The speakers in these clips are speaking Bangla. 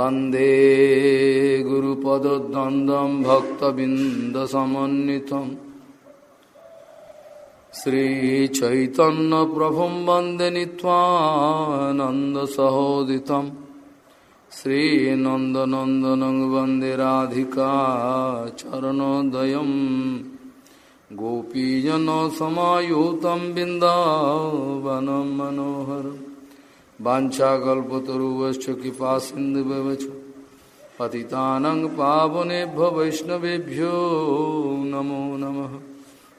वंदे गुरुपदद्वन्द्वं भक्तबिन्दसमन्वितम् श्रीचैतन्यप्रभुं वंदे नीत्वानन्दसहोदितं। श्रीनन्दनन्दनं वंदे राधिका चरणोदयं गोपीजनसमायुतं बिन्दावनं मनोहरम् वाछाकल्पतरुवश्च कृपा सिन्धुवच पतितानं पावनेभ्य वैष्णवेभ्यो नमो नमः।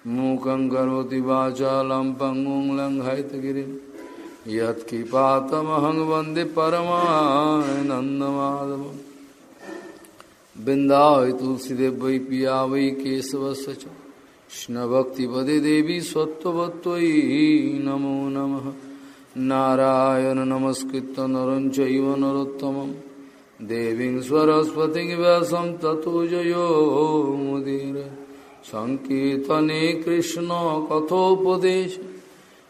मूकं करोति वाचालं पङ्गुं लङ्घयतगिरिं। यत्कृपातमहं वंदे परमानन्दमाधवं बिन्दाय तुलसीदेव वै पिया वै केशवस्य च। कृष्णभक्तिपदे देवी सत्त्ववत्त्वयि नमो नमः। নারায়ণ নমস্কৃত নর চৈব নরোত্তম দেবী সরস্বতী ব্যাসম ততুজয়োমুদীর সংকীর্তনে কৃষ্ণ কথোপদেশ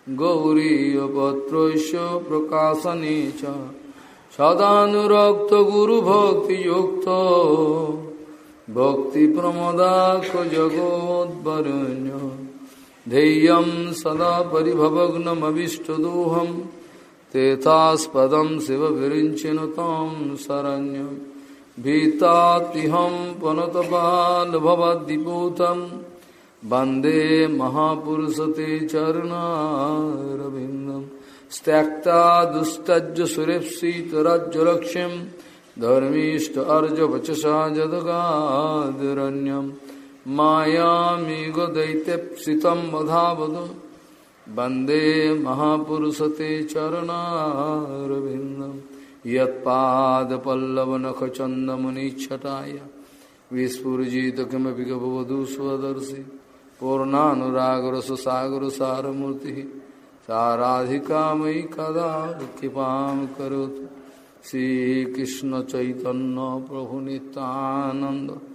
গৌরীপত্র প্রকাশনে সদানুরক্ত গুরু ভক্তি ভক্তি প্রমদাক্ষ জগোদ্বরণ্য ध्येयं सदा परिभवग्नमविष्टदोहं, तेथास्पदं शिवविरिञ्चिन तं शरण्यं। भीतातिहं पुनतपालभवद्दिपूतं वंदे महापुरुषते चरणारविन्दं। त्यक्ता दुस्तज्ज सुरेप्सितराज्यलक्ष्यं धर्मीष्ट अर्जवचसा जदगादरण्यम्। मायामेघ दैत्यप्सितं वधावद वंदे महापुरुषते चरणारविन्दं। यत्पादपल्लवनखचन्दमुनिच्छटाय। विस्फुजित किमपि गभवधू स्वदर्शि। पूर्णानुरागरससागरसारमूर्तिः। साराधिका मयि कदा कृपां करोतु। श्रीकृष्णचैतन्यप्रभुनितानन्द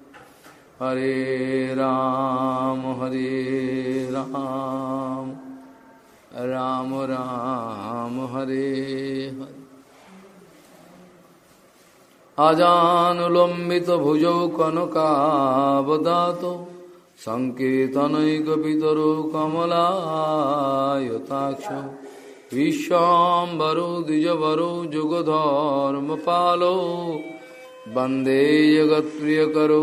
हरे राम हरे राम राम राम हरे हरे अजानुलम्बित भुजौ कनकावदातो सङ्केतनैकपितरो कमलायताक्ष विश्वाम्बरो द्विजवरो जुगधर्मपालो वन्दे जगत्प्रियकरो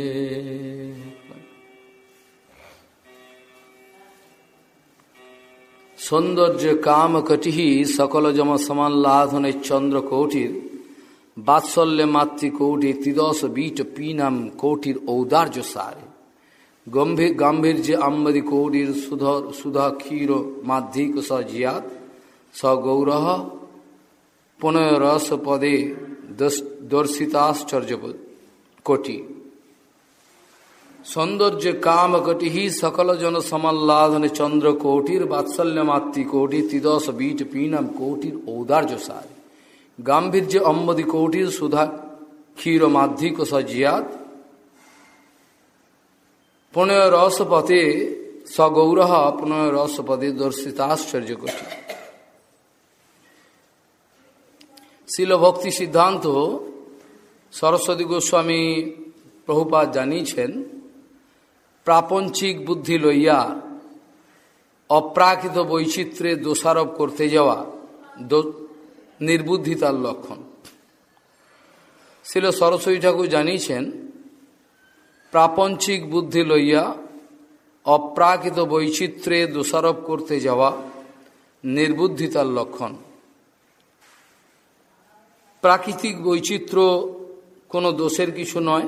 সৌন্দর্য কাম কটিহি সকল জম সমাল্লাধনে চন্দ্র কৌটির, বাৎসল্য মাতৃ কৌটি ত্রিদশ বীট পীনাম কৌটির ঔদার্য সারে। গম্ভীর গাম্ভীর্য আম্বরি কৌটির সুধর সুধা ক্ষীর মাধ্যিক সজিয়াত। স গৌরহ পুনয় রস পদে দর্শিতাশ্চর্য কোটি। সৌন্দর্য কাম কটিহি সকল জন সমাল্লাধনে চন্দ্র কোটির বাৎসল্য মাতৃ কোটি ত্রিদশ বীট পীনম কোটির ঔদার্য সারে। গাম্ভীর্য অম্বদি কোটির সুধা ক্ষীর মাধ্যিক সজিয়াত। পুনয় রসপথে সগৌরহ পুনয় রসপদে দর্শিতাশ্চর্য কোটি। শিল ভক্তি সিদ্ধান্ত, সরস্বতী গোস্বামী প্রভুপাত জানিয়েছেন প্রাপঞ্চিক বুদ্ধি লইয়া অপ্রাকৃত বৈচিত্র্যে দোষারোপ করতে যাওয়া নির্বুদ্ধিতার লক্ষণ। শিল সরস্বতী ঠাকুর জানিয়েছেন, প্রাপঞ্চিক বুদ্ধি লইয়া অপ্রাকৃত বৈচিত্র্যে দোষারোপ করতে যাওয়া নির্বুদ্ধিতার লক্ষণ। প্রাকৃতিক বৈচিত্র্য কোনো দোষের কিছু নয়।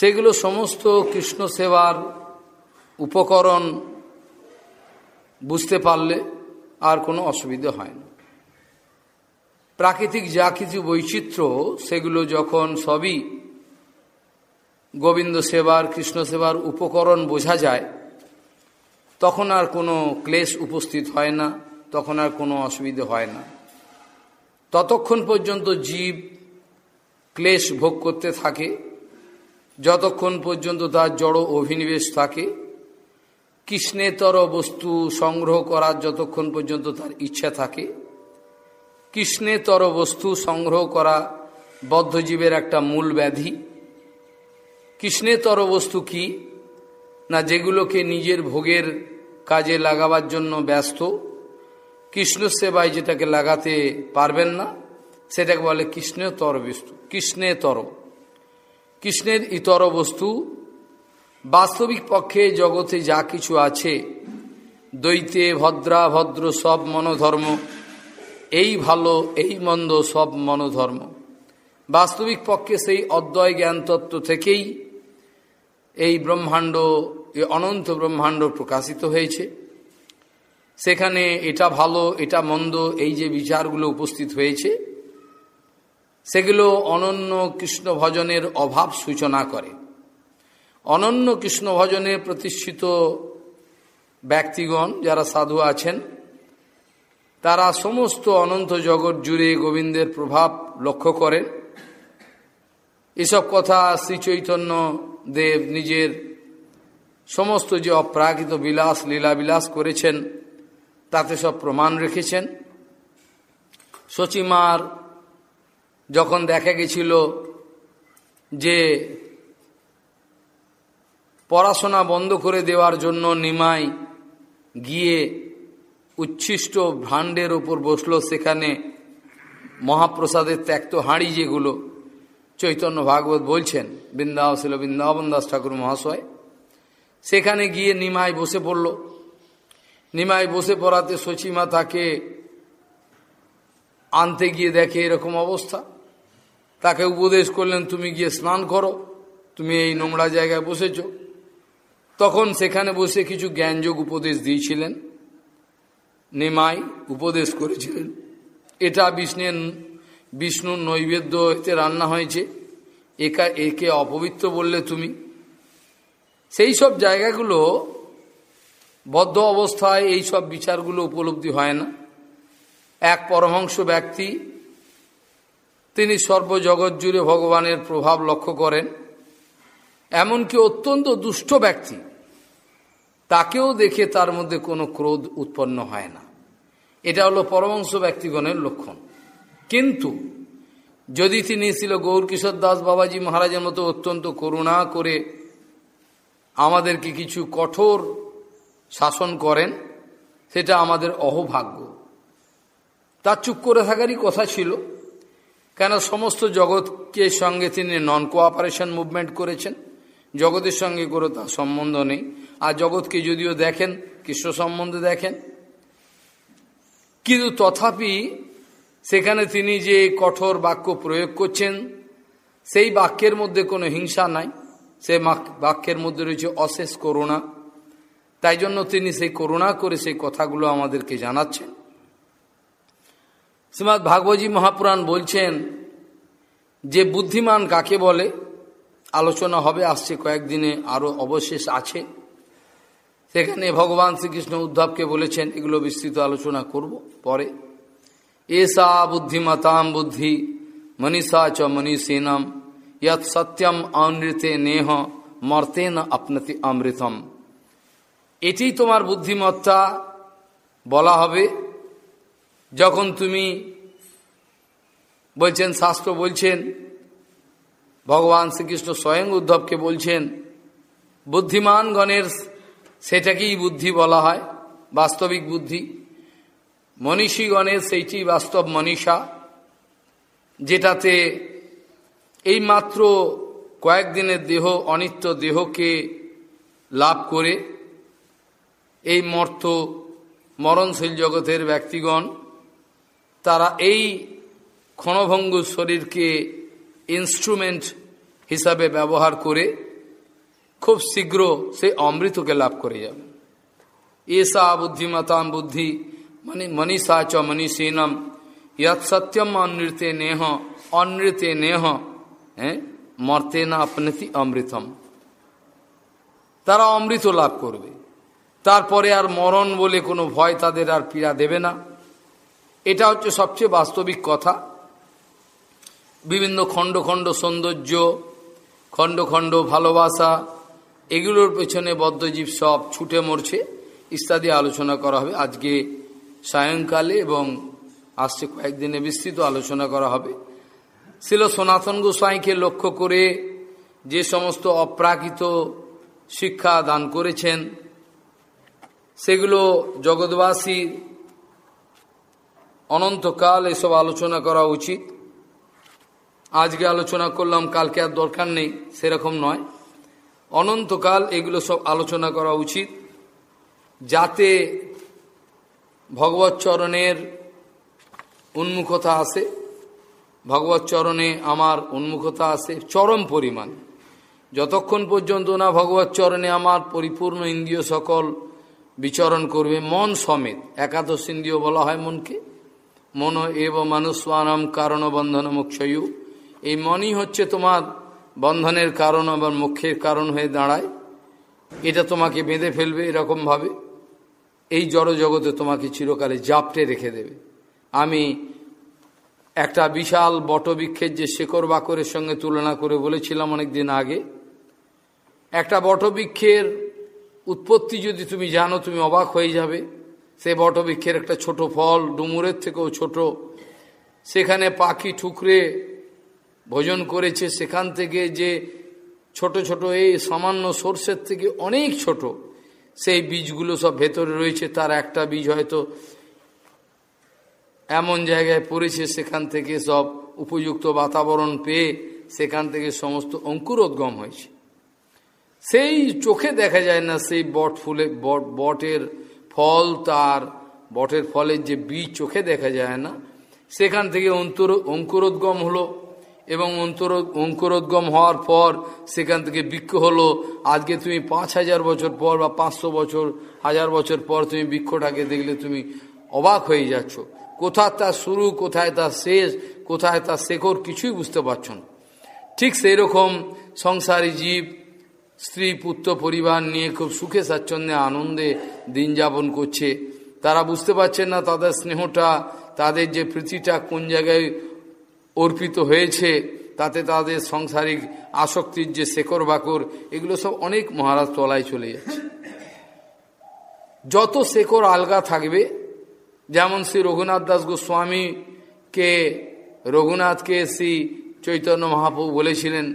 সেগুলো সমস্ত কৃষ্ণ সেবার উপকরণ বুঝতে পারলে আর কোনো অসুবিধা হয় না। প্রাকৃতিক যা কিছু বৈচিত্র্য, সেগুলো যখন সবই গোবিন্দ সেবার, কৃষ্ণ সেবার উপকরণ বোঝা যায়, তখন আর কোনো ক্লেশ উপস্থিত হয় না, তখন আর কোনো অসুবিধে হয় না। ততক্ষণ পর্যন্ত জীব ক্লেশ ভোগ করতে থাকে যতক্ষণ পর্যন্ত তার জড় অভিনিবেশ থাকে, কৃষ্ণেতর বস্তু সংগ্রহ করার যতক্ষণ পর্যন্ত তার ইচ্ছা থাকে, কৃষ্ণেতর বস্তু সংগ্রহ করা বদ্ধজীবের একটা মূল ব্যাধি। কৃষ্ণেতর বস্তু কি? না, যেগুলোকে নিজের ভোগের কাজে লাগাবার জন্য ব্যস্ত। কৃষ্ণ সেবায় যেটাকে লাগাতে পারবেন না, সেটাকে বলে কৃষ্ণেতর বস্তু, কৃষ্ণেতর। কৃষ্ণের ইতর বস্তু, বাস্তবিক পক্ষে জগতে যা কিছু আছে দৈতে ভদ্রা ভদ্র সব মনোধর্ম, এই ভালো, এই মন্দ সব মনোধর্ম। বাস্তবিক পক্ষে সেই অদ্বয় জ্ঞান তত্ত্ব থেকেই এই ব্রহ্মাণ্ড, এই অনন্ত ব্রহ্মাণ্ড প্রকাশিত হয়েছে। সেখানে এটা ভালো, এটা মন্দ, এই যে বিচারগুলো উপস্থিত হয়েছে সেগুলো অনন্য কৃষ্ণ ভজনের অভাব সূচনা করে। অনন্য কৃষ্ণ ভজনে প্রতিষ্ঠিত ব্যক্তিগণ যারা সাধু আছেন, তারা সমস্ত অনন্ত জগৎ জুড়ে গোবিন্দের প্রভাব লক্ষ্য করেন। এসব কথা শ্রী চৈতন্য দেব নিজের সমস্ত যে অপ্রাকৃত বিলাস লীলা বিলাস করেছেন, তাতে সব প্রমাণ রেখেছেন। সচিমার যখন দেখা গেছিল যে পড়াশোনা বন্ধ করে দেওয়ার জন্য নিমাই গিয়ে উচ্ছিষ্ট ভাণ্ডের ওপর বসল, সেখানে মহাপ্রসাদের ত্যাক্ত হাঁড়ি যেগুলো চৈতন্য ভাগবত বলছেন বৃন্দাব ছিল বৃন্দাবন দাস ঠাকুর মহাশয়, সেখানে গিয়ে নিমাই বসে পড়ল। নিমাই বসে পড়াতে সচিমা তাকে আনতে গিয়ে দেখে এরকম অবস্থা। তাকে উপদেশ করলেন, তুমি গিয়ে স্নান করো। তুমি এই নোংরা জায়গায় বসেছ। তখন সেখানে বসে কিছু জ্ঞানযোগ উপদেশ দিয়েছিলেন। নেমাই উপদেশ করেছিলেন, এটা বিষ্ণের, বিষ্ণুর নৈবেদ্য এতে রান্না হয়েছে। একা, একে অপবিত্র বললে তুমি। সেই সব জায়গাগুলো, বদ্ধ অবস্থায় এই সব বিচারগুলো উপলব্ধি হয় না। এক পরমহংস ব্যক্তি তিনি সর্বজগৎ জুড়ে ভগবানের প্রভাব লক্ষ্য করেন। এমনকি অত্যন্ত দুষ্ট ব্যক্তি, তাকেও দেখে তার মধ্যে কোনো ক্রোধ উৎপন্ন হয় না। এটা হলো পরমংশ ব্যক্তিগণের লক্ষণ। কিন্তু যদি তিনি ছিল গৌরকিশোর দাস বাবাজি মহারাজের মতো অত্যন্ত করুণা করে আমাদেরকে কিছু কঠোর শাসন করেন, সেটা আমাদের অহভাগ্য। তার চুপ করে থাকারই কথা ছিল। কেন সমস্ত জগৎকে সঙ্গে তিনি নন কোঅপারেশন মুভমেন্ট করেছেন? জগতের সঙ্গে কোনো তার সম্বন্ধ নেই। আর জগৎকে যদিও দেখেন, কৃষ্ণ সম্বন্ধে দেখেন। কিন্তু তথাপি সেখানে তিনি যে কঠোর বাক্য প্রয়োগ করছেন, সেই বাক্যের মধ্যে কোনো হিংসা নাই। সেই বাক্যের মধ্যে রয়েছে অশেষ করুণা। তাই জন্য তিনি সেই করুণা করে সেই কথাগুলো আমাদেরকে জানাচ্ছেন। শ্রীমৎ ভাগবতী মহাপুরাণ বলছেন, যে বুদ্ধিমান কাকে বলে? আলোচনা হবে, আসছে কয়েকদিনে আরও অবশেষ আছে। সেখানে ভগবান শ্রীকৃষ্ণ উদ্ধবকে বলেছেন, এগুলো বিস্তৃত আলোচনা করব পরে। এসা বুদ্ধিমতাম বুদ্ধি, মনীষা চ মনীষীনাম ইয়ৎ সত্যম অমৃতে নেহ মর্তে না আপনতি অমৃতম। এটি তোমার বুদ্ধিমত্তা বলা হবে। যখন তুমি বলছেন, শাস্ত্র বলছেন, ভগবান শ্রীকৃষ্ণ স্বয়ং উদ্ধবকে বলছেন বুদ্ধিমান গণের সেটাকেই বুদ্ধি বলা হয়, বাস্তবিক বুদ্ধি। মনীষীগণের সেইটি বাস্তব মনীষা, যেটাতে এই মাত্র কয়েকদিনের দেহ, অনিত্য দেহকে লাভ করে এই মর্ত মরণশীল জগতের ব্যক্তিগণ তারা এই ক্ষণভঙ্গ শরীরকে ইনস্ট্রুমেন্ট হিসাবে ব্যবহার করে খুব শীঘ্র সে অমৃতকে লাভ করে যাবে। এসা বুদ্ধিমতাম বুদ্ধি মানে মনীষা চ মনীষীনম ইয়ৎ সত্যম অনৃতে নেহ অনৃতে নেহ হ্যাঁ? মর্তে না আপনি অমৃতম। তারা অমৃত লাভ করবে। তারপরে আর মরণ বলে কোনো ভয় তাদের আর পীড়া দেবে না। এটা হচ্ছে সবচেয়ে বাস্তবিক কথা। বিভিন্ন খণ্ড খণ্ড সৌন্দর্য, খণ্ড খণ্ড ভালোবাসা, এগুলোর পেছনে বদ্ধজীব সব ছুটে মরছে, ইত্যাদি আলোচনা করা হবে। আজকে সায়ংকালে এবং আসছে কয়েকদিনে বিস্তৃত আলোচনা করা হবে। ছিল সনাতন গোস্বাইকে লক্ষ্য করে যে সমস্ত অপ্রাকৃত শিক্ষা দান করেছেন, সেগুলো জগৎবাসী অনন্তকাল এসব আলোচনা করা উচিত। আজকে আলোচনা করলাম, কালকে আর দরকার নেই, সেরকম নয়। অনন্তকাল এগুলো সব আলোচনা করা উচিত, যাতে ভগবত চরণের উন্মুখতা আসে। ভগবত চরণে আমার উন্মুখতা আসে, চরম পরিমাণ। যতক্ষণ পর্যন্ত না ভগবত চরণে আমার পরিপূর্ণ ইন্দ্রিয় সকল বিচরণ করবে, মন সমেত, একাদশ ইন্দ্রিয় বলা হয় মনকে মন এব মানুষানাম কারণ বন্ধন মুক্ষয়ু এই মনই হচ্ছে তোমার বন্ধনের কারণ আবার মুখ্যের কারণ হয়ে দাঁড়ায়। এটা তোমাকে বেঁধে ফেলবে এরকমভাবে। এই জড় জগতে তোমাকে চিরকালে জাপটে রেখে দেবে। আমি একটা বিশাল বটবৃক্ষের যে শেকর বাকরের সঙ্গে তুলনা করে বলেছিলাম অনেক দিন আগে। একটা বটবৃক্ষের উৎপত্তি যদি তুমি জানো, তুমি অবাক হয়ে যাবে। সে বটবৃক্ষের একটা ছোট ফল, ডুমুরের থেকেও ছোট। সেখানে পাখি, ঠুকরে ভোজন করেছে। সেখান থেকে যে ছোট ছোট, এই সামান্য সর্ষের থেকে অনেক ছোট, সেই বীজগুলো সব ভেতরে রয়েছে। তার একটা বীজ হয়তো এমন জায়গায় পড়েছে, সেখান থেকে সব উপযুক্ত বাতাবরণ পেয়ে সেখান থেকে সমস্ত অঙ্কুরোদ্গম হয়েছে। সেই চোখে দেখা যায় না, সেই বট ফুলে, বট, বটের ফল তার বটের ফলের যে বীজ চোখে দেখা যায় না, সেখান থেকে অন্তর অঙ্কুরোদ্গম হলো এবং অন্তর অঙ্কুরোদ্গম হওয়ার পর সেখান থেকে বৃক্ষ হলো। আজকে তুমি পাঁচ হাজার বছর পর বা পাঁচশো বছর, হাজার বছর পর তুমি বৃক্ষটাকে দেখলে তুমি অবাক হয়ে যাচ্ছ। কোথায় তার শুরু, কোথায় তার শেষ, কোথায় তার শেখর কিছুই বুঝতে পারছ না। ঠিক সেই রকম সংসারী জীব স্ত্রী, পুত্র, পরিবার নিয়ে খুব সুখে, স্বাচ্ছন্দ্যে, আনন্দে দিন যাপন করছে। তারা বুঝতে পারছেন না তাদের স্নেহটা, তাদের যে প্রীতিটা কোন জায়গায় অর্পিত হয়েছে, তাতে তাদের সংসারিক আসক্তির যে শেকর বাকর এগুলো সব অনেক মহারাজ তলায় চলে যাচ্ছে। যত শেকর আলগা থাকবে, যেমন শ্রী রঘুনাথ দাস গোস্বামীকে, রঘুনাথকে শ্রী চৈতন্য মহাপ্রভু বলেছিলেন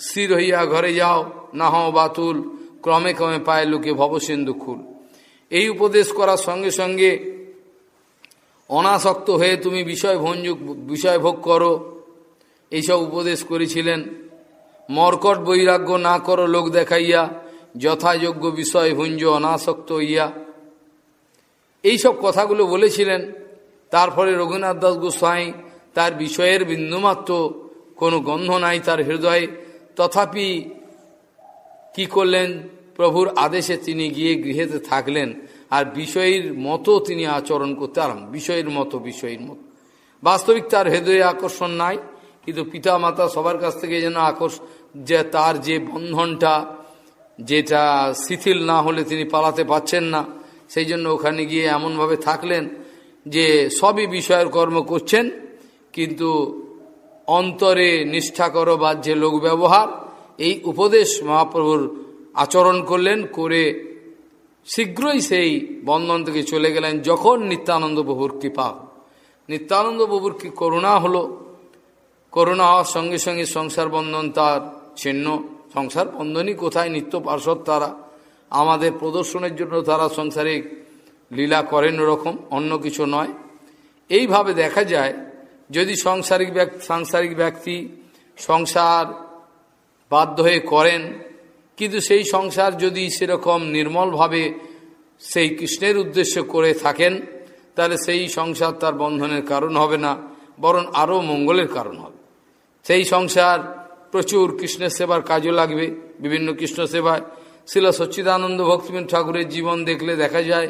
স্থির হইয়া ঘরে যাও না হও বাতুল, ক্রমে ক্রমে পায় লোকে ভবসিন্ধু খুল। এই উপদেশ করার সঙ্গে সঙ্গে অনাসক্ত হয়ে তুমি বিষয় ভঞ্জুক, বিষয় ভোগ করো। এইসব উপদেশ করেছিলেন। মর্কট বৈরাগ্য না করো লোক দেখাইয়া, যথাযোগ্য বিষয় ভুঞ্জ অনাসক্ত হইয়া। এইসব কথাগুলো বলেছিলেন। তারপরে রঘুনাথ দাস গোস্বাই তার বিষয়ের বিন্দুমাত্র কোনো গন্ধ নাই, তার হৃদয়ে তথাপি কি করলেন? প্রভুর আদেশে তিনি গিয়ে গৃহেতে থাকলেন। আর বিষয়ের মতো তিনি আচরণ করতে আরাম বিষয়ের মতো বিষয়ের মতো। বাস্তবিক তার হৃদয়ে আকর্ষণ নাই, কিন্তু পিতা মাতা সবার কাছ থেকে যেন আকর্ষণ যে তার যে বন্ধনটা, যেটা শিথিল না হলে তিনি পালাতে পাচ্ছেন না, সেই জন্য ওখানে গিয়ে এমনভাবে থাকলেন যে সবই বিষয়ের কর্ম করছেন, কিন্তু অন্তরে নিষ্ঠা করো যে লোক ব্যবহার, এই উপদেশ মহাপ্রভুর আচরণ করলেন, করে শীঘ্রই সেই বন্ধন থেকে চলে গেলেন, যখন নিত্যানন্দ প্রভুর কৃপা। নিত্যানন্দ প্রভুর কি করুণা হলো? করুণা হওয়ার সঙ্গে সঙ্গে সংসার বন্ধন তার ছিন্ন। সংসার বন্ধনই কোথায়? নিত্য পার্শ্বদ তারা। আমাদের প্রদর্শনের জন্য তারা সংসারিক লীলা করেন ওরকম, অন্য কিছু নয়। এইভাবে দেখা যায় যদি সংসারিক ব্যক্তি, সাংসারিক ব্যক্তি সংসার বাধ্য হয়ে করেন, কিন্তু সেই সংসার যদি সেরকম নির্মলভাবে সেই কৃষ্ণের উদ্দেশ্য করে থাকেন, তাহলে সেই সংসার তার বন্ধনের কারণ হবে না, বরং আরও মঙ্গলের কারণ হবে। সেই সংসার প্রচুর কৃষ্ণের সেবার কাজও লাগবে, বিভিন্ন কৃষ্ণ সেবায়। শিল সচ্চিদানন্দ ভক্তিবিন ঠাকুরের জীবন দেখলে দেখা যায়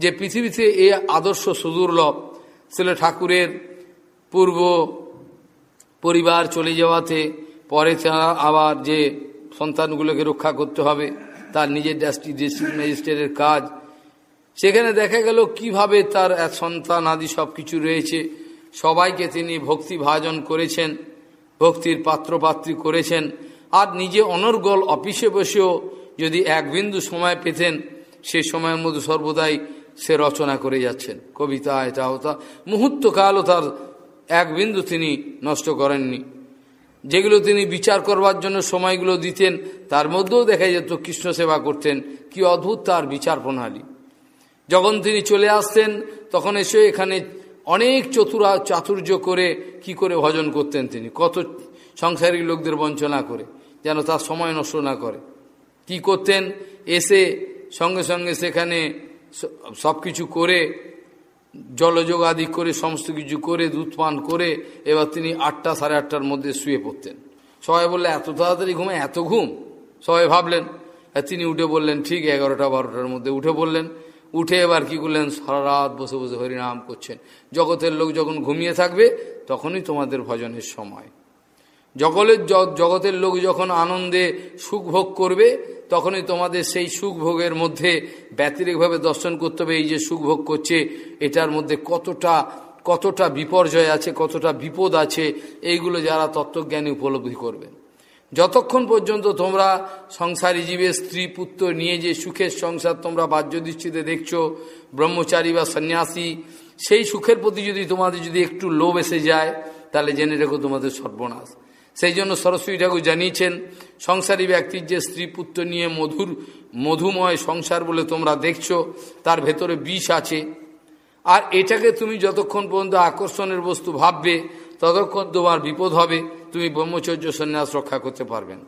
যে পৃথিবীতে এ আদর্শ সুদুর্লভ শিল ঠাকুরের পূর্ব পরিবার চলে যাওয়াতে পরে আবার যে সন্তানগুলোকে রক্ষা করতে হবে, তার নিজের ডিস্ট্রিক্ট ম্যাজিস্ট্রেটের কাজ। সেখানে দেখা গেল কীভাবে তার এক সন্তান আদি সব কিছু রয়েছে। সবাইকে তিনি ভক্তি ভাজন করেছেন, ভক্তির পাত্রপাত্রী করেছেন। আর নিজে অনর্গল অফিসে বসেও যদি এক বিন্দু সময় পেতেন, সে সময়ের মধ্যে সর্বদাই সে রচনা করে যাচ্ছেন। কবিতা এটা ওটা মুহূর্তকালও তার এক বিন্দু তিনি নষ্ট করেননি। যেগুলো তিনি বিচার করবার জন্য সময়গুলো দিতেন, তার মধ্যেও দেখা যেত কৃষ্ণ সেবা করতেন। কি অদ্ভুত তার বিচার প্রণালী। যখন তিনি চলে আসতেন, তখন এসে এখানে অনেক চতুরা চাতুর্য করে কি করে ভজন করতেন তিনি। কত সংসারিক লোকদের বঞ্চনা করে, যেন তার সময় নষ্ট না করে। কি করতেন? এসে সঙ্গে সঙ্গে সেখানে সব কিছু করে জলযোগ আদি করে, সমস্ত কিছু করে, দুধ পান করে, এবার তিনি আটটা সাড়ে আটটার মধ্যে শুয়ে পড়তেন। সবাই বললে, এত তাড়াতাড়ি ঘুমে এত ঘুম? সবাই ভাবলেন। তিনি উঠে বললেন, ঠিক এগারোটা বারোটার মধ্যে উঠে বললেন। উঠে এবার কি করলেন? সারা রাত বসে বসে হরিনাম করছেন। জগতের লোক যখন ঘুমিয়ে থাকবে, তখনই তোমাদের ভজনের সময়। জগলের জগতের লোক যখন আনন্দে সুখ ভোগ করবে তখনই তোমাদের সেই সুখ ভোগের মধ্যে ব্যতিরিকভাবে দর্শন করতে হবে, এই যে সুখ ভোগ করছে, এটার মধ্যে কতটা কতটা বিপর্যয় আছে, কতটা বিপদ আছে, এইগুলো যারা তত্ত্বজ্ঞানী উপলব্ধি করবেন যতক্ষণ পর্যন্ত তোমরা সংসারী জীবের স্ত্রী, পুত্র নিয়ে যে সুখের সংসার তোমরা বাহ্য দৃষ্টিতে দেখছ, ব্রহ্মচারী বা সন্ন্যাসী, সেই সুখের প্রতি যদি তোমাদের যদি একটু লোভ এসে যায়, তাহলে জেনে রেখো তোমাদের সর্বনাশ। সেই জন্য সরস্বতী ঠাকুর জানিয়েছেন, সংসারী ব্যক্তির যে স্ত্রী পুত্র নিয়ে মধুর, মধুময় সংসার বলে তোমরা দেখছ, তার ভেতরে বিষ আছে। আর এটাকে তুমি যতক্ষণ পর্যন্ত আকর্ষণের বস্তু ভাববে, ততক্ষণ তোমার বিপদ হবে, তুমি ব্রহ্মচর্য সন্ন্যাস রক্ষা করতে পারবেন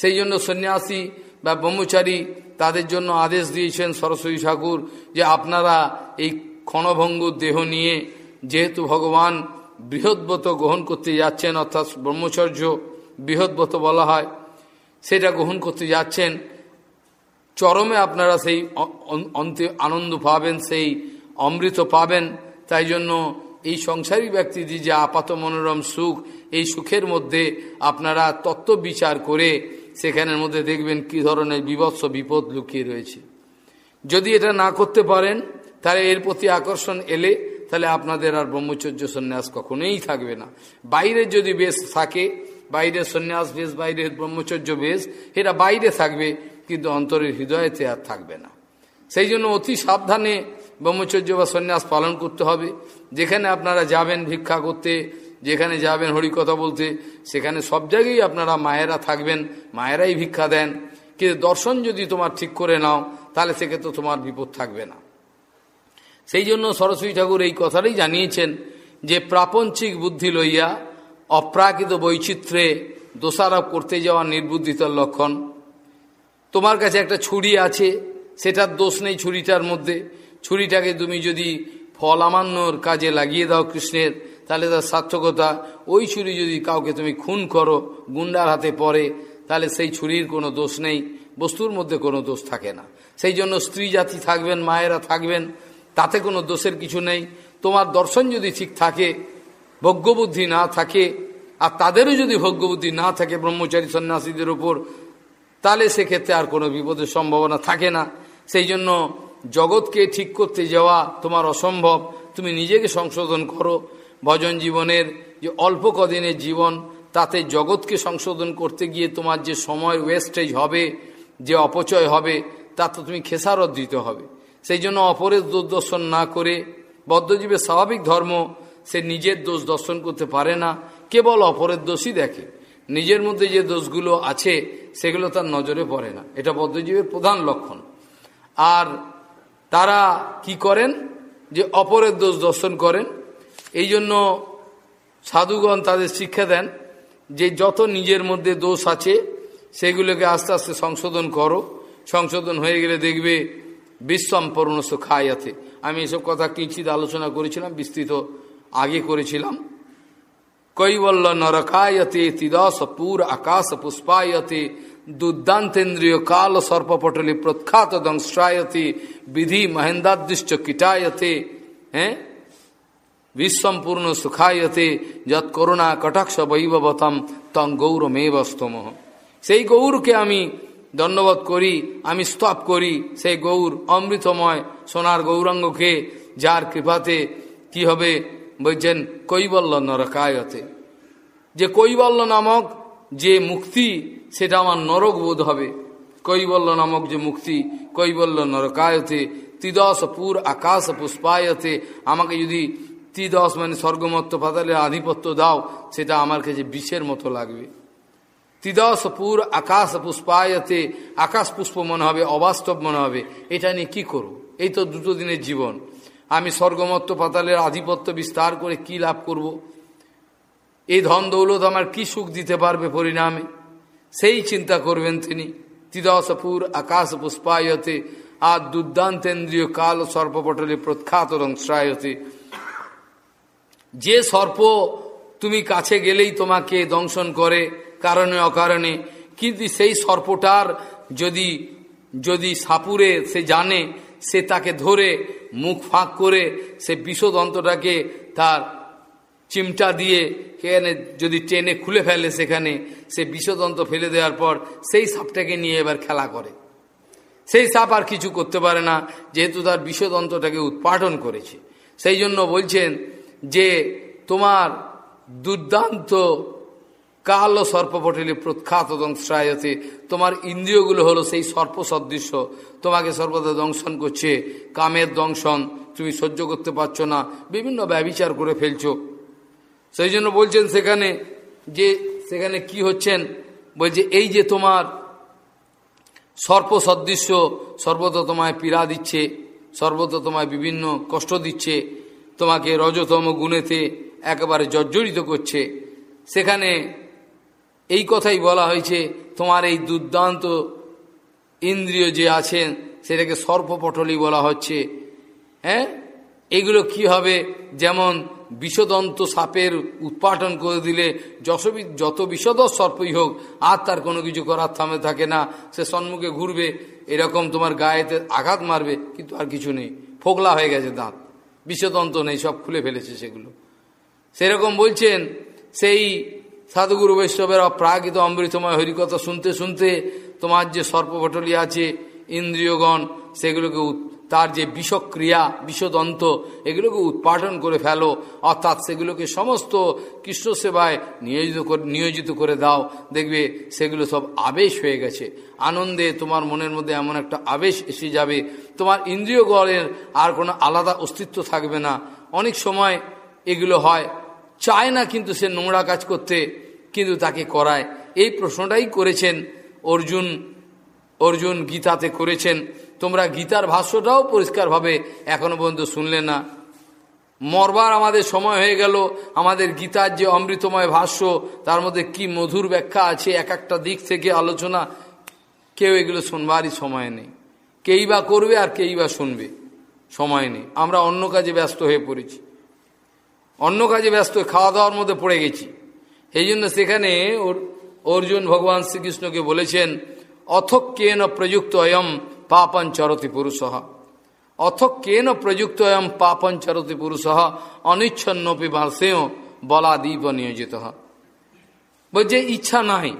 সেই জন্য সন্ন্যাসী বা ব্রহ্মচারী তাদের জন্য আদেশ দিয়েছেন সরস্বতী ঠাকুর যে আপনারা এই ক্ষণভঙ্গুর দেহ নিয়ে, যেহেতু ভগবান বৃহৎবত গ্রহণ করতে যাচ্ছেন, অর্থাৎ ব্রহ্মচর্য বৃহৎবত বলা হয়, সেটা গ্রহণ করতে যাচ্ছেন। চরমে আপনারা সেই অন্তে আনন্দ পাবেন, সেই অমৃত পাবেন। তাই জন্য এই সংসারী ব্যক্তিটি যে আপাত মনোরম সুখ, এই সুখের মধ্যে আপনারা তত্ত্ব বিচার করে সেখানের মধ্যে দেখবেন কি ধরনের বিভৎস বিপদ লুকিয়ে রয়েছে। যদি এটা না করতে পারেন, তাহলে এর প্রতি আকর্ষণ এলে তাহলে আপনাদের আর ব্রহ্মচর্য সন্ন্যাস কখনোই থাকবে না। বাইরের যদি বেশ থাকে বাইরের সন্ন্যাস বেশ বাইরের ব্রহ্মচর্য বেশ এটা বাইরে থাকবে, কিন্তু অন্তরের হৃদয়তে আর থাকবে না। সেই জন্য অতি সাবধানে ব্রহ্মচর্য বা সন্ন্যাস পালন করতে হবে। যেখানে আপনারা যাবেন ভিক্ষা করতে, যেখানে যাবেন হরিকথা বলতে, সেখানে সব জায়গায় আপনারা মায়েরা থাকবেন, মায়েরাই ভিক্ষা দেন। কিন্তু দর্শন যদি তোমার ঠিক করে নাও, তাহলে সেক্ষেত্রে তোমার বিপদ থাকবে না। সেই জন্য সরস্বতী ঠাকুর এই কথাটাই জানিয়েছেন যে প্রাপঞ্চিক বুদ্ধি লইয়া অপ্রাকৃত বৈচিত্র্যে দোষারোপ করতে যাওয়া নির্বুদ্ধিতার লক্ষণ। তোমার কাছে একটা ছুরি আছে, সেটার দোষ নেই ছুরিটার মধ্যে। ছুরিটাকে তুমি যদি ফল আমান্যর কাজে লাগিয়ে দাও কৃষ্ণের, তাহলে তার সার্থকতা। ওই ছুরি যদি কাউকে তুমি খুন করো, গুন্ডার হাতে পড়ে, তাহলে সেই ছুরির কোনো দোষ নেই, বস্তুর মধ্যে কোনো দোষ থাকে না। সেই জন্য স্ত্রী জাতি থাকবেন, মায়েরা থাকবেন তাতে কোনো দোষের কিছু নেই। তোমার দর্শন যদি ঠিক থাকে, ভোগ্যবুদ্ধি না থাকে, আর তাদেরও যদি ভোগ্যবুদ্ধি না থাকে ব্রহ্মচারী সন্ন্যাসীদের উপর, তাহলে সেক্ষেত্রে আর কোনো বিপদের সম্ভাবনা থাকে না। সেই জন্য জগৎকে ঠিক করতে যাওয়া তোমার অসম্ভব। তুমি নিজেকে সংশোধন করো। ভজন জীবনের যে অল্প কদিনের জীবন, তাতে জগৎকে সংশোধন করতে গিয়ে তোমার যে সময় ওয়েস্টেজ হবে, যে অপচয় হবে, তা তো তুমি খেসারত দিতে হবে। সেই জন্য অপরের দোষ দর্শন না করে বদ্ধজীবের স্বাভাবিক ধর্ম সে নিজের দোষ দর্শন করতে পারে না, কেবল অপরের দোষই দেখে। নিজের মধ্যে যে দোষগুলো আছে, সেগুলো তার নজরে পড়ে না। এটা বদ্ধজীবের প্রধান লক্ষণ। আর তারা কি করেন? যে অপরের দোষ দর্শন করেন। এই জন্য সাধুগণ তাদের শিক্ষা দেন যে যত নিজের মধ্যে দোষ আছে, সেগুলোকে আস্তে আস্তে সংশোধন করো। সংশোধন হয়ে গেলে দেখবে বিশ্বম পূর্ণস্ব খায়াতে আমি এসব কথা কিঞ্চিত আলোচনা করেছিলাম, বিস্তৃত আগে করেছিলাম। কৈবল্য নরকায়তে তিদস পুর আকাশ পুষ্পায়তে দুর্দান্তেন্দ্রিয় কাল সর্পপটলি প্রখ্যাত দংশ্রায়তে বিধি মহেন্দ্রাদৃষ্ট কীটায়তে হ্যাঁ বিশ্বম্পূর্ণ সুখায়তে যৎ করুণা কটাক্ষ বৈববতম তং গৌরমেবস্তম। সেই গৌরকে আমি ধন্যবাদ করি, আমি স্তব করি সেই গৌর, অমৃতময় সোনার গৌরাঙ্গকে, যার কৃপাতে কি হবে বলছেন, কৈবল্য নরকায়তে। যে কৈবল্য নামক যে মুক্তি, সেটা আমার নরক বোধ হবে। কৈবল্য নামক যে মুক্তি, কৈবল্য নরকায়তে, ত্রিদশ পুর আকাশ পুষ্পায়তে, আমাকে যদি ত্রিদশ মানে স্বর্গমত্ত পাতালের আধিপত্য দাও, সেটা আমার কাছে বিষের মতো লাগবে। ত্রিদশ পুর আকাশ পুষ্পায়তে, আকাশ পুষ্প মনে হবে, অবাস্তব মনে হবে। এটা নিয়ে কী করব? এই তো দুটো দিনের জীবন। আমি স্বর্গমত্ত পাতালের আধিপত্য বিস্তার করে কি লাভ করব। এই ধন দৌলত আমার কি সুখ দিতে পারবে পরিণামে? সেই চিন্তা করবেন তিনি। ত্রিদশপুর আকাশ পুষ্পায়তে আর দুর্দান্তেন্দ্রীয় কাল সর্পপটলে প্রখ্যাত রংশ্রায়তে। যে সর্প তুমি কাছে গেলেই তোমাকে দংশন করে কারণে, অকারণে। কিন্তু সেই সর্পটার যদি যদি সাপুরে সে জানে, সে তাকে ধরে মুখ ফাঁক করে সে বিষদন্তটাকে তার চিমটা দিয়ে সেখানে যদি টেনে খুলে ফেলে সেখানে, সে বিষদন্ত ফেলে দেওয়ার পর সেই সাপটাকে নিয়ে এবার খেলা করে। সেই সাপ আর কিছু করতে পারে না, যেহেতু তার বিষদন্তটাকে উৎপাটন করেছে। সেই জন্য বলছেন যে, তোমার দুর্দান্ত কাল সর্পপটলে প্রখ্যাত দংশ্রায়তে তোমার ইন্দ্রিয়গুলো হলো সেই সর্প সদৃশ্য। তোমাকে সর্বদা দংশন করছে। কামের দংশন তুমি সহ্য করতে পারছ না। বিভিন্ন ব্যবিচার করে ফেলছো। সেই জন্য বলছেন সেখানে যে, সেখানে কি হচ্ছেন? বলছে, এই যে তোমার সর্প সদৃশ্য সর্বদা তোমায় পীড়া দিচ্ছে, সর্বদা তোমায় বিভিন্ন কষ্ট দিচ্ছে, তোমাকে রজতম গুণেতে একেবারে জর্জরিত করছে। সেখানে এই কথাই বলা হয়েছে, তোমার এই দুর্দান্ত ইন্দ্রিয় যে আছেন, সেটাকে সর্পপটলি বলা হচ্ছে। হ্যাঁ? এগুলো কি হবে? যেমন বিষদন্ত সাপের উৎপাটন করে দিলে যশবি যত বিষদর সর্পই হোক, আর তার কোনো কিছু করার থামে থাকে না। সে সম্মুখে ঘুরবে, এরকম তোমার গায়েতে আঘাত মারবে, কিন্তু আর কিছু নেই। ফোগলা হয়ে গেছে দাঁত। বিষদন্ত নেই, সব খুলে ফেলেছে সেগুলো। সেরকম বলছেন, সেই সাধুগুরু বৈষ্ণবের অপ্রাকৃত অমৃতময় হরিকথা শুনতে শুনতে তোমার যে সর্পপটলি আছে, ইন্দ্রিয়গণ, সেগুলোকে তার যে বিষক্রিয়া, বিষদন্ত, এগুলোকে উৎপাদন করে ফেলো। অর্থাৎ সেগুলোকে সমস্ত কৃষ্ণ সেবায় নিয়োজিত করে নিয়োজিত করে দাও। দেখবে সেগুলো সব আবেশ হয়ে গেছে। আনন্দে তোমার মনের মধ্যে এমন একটা আবেশ এসে যাবে। তোমার ইন্দ্রিয়গণের আর কোনো আলাদা অস্তিত্ব থাকবে না। অনেক সময় এগুলো হয় চায় না কিন্তু সে নোংরা কাজ করতে, কিন্তু তাকে করায়। এই প্রশ্নটাই করেছেন অর্জুন অর্জুন গীতাতে করেছেন। তোমরা গীতার ভাষ্যটাও পরিষ্কারভাবে এখনও পর্যন্ত শুনলে না। মরবার আমাদের সময় হয়ে গেল, আমাদের গীতার যে অমৃতময় ভাষ্য, তার মধ্যে কি মধুর ব্যাখ্যা আছে, এক একটা দিক থেকে আলোচনা, কেউ এগুলো শুনবারই সময় নেই। কেই বা করবে আর কেই বা শুনবে? সময় নেই। আমরা অন্য কাজে ব্যস্ত হয়ে পড়েছি। অন্য কাজে ব্যস্ত খাওয়া দাওয়ার মধ্যে পড়ে গেছি। এই জন্য সেখানে ওর, অর্জুন ভগবান শ্রীকৃষ্ণকে বলেছেন, অথক কেন প্রযুক্ত অয়ম পাপন চরতি পুরুষ? অথক কেন প্রযুক্ত অয়ম পাপন চরতি পুরুষ? অনিচ্ছন্নপি বার্ষেয় বলাদীপ নিয়োজিত বলছে, ইচ্ছা নাই।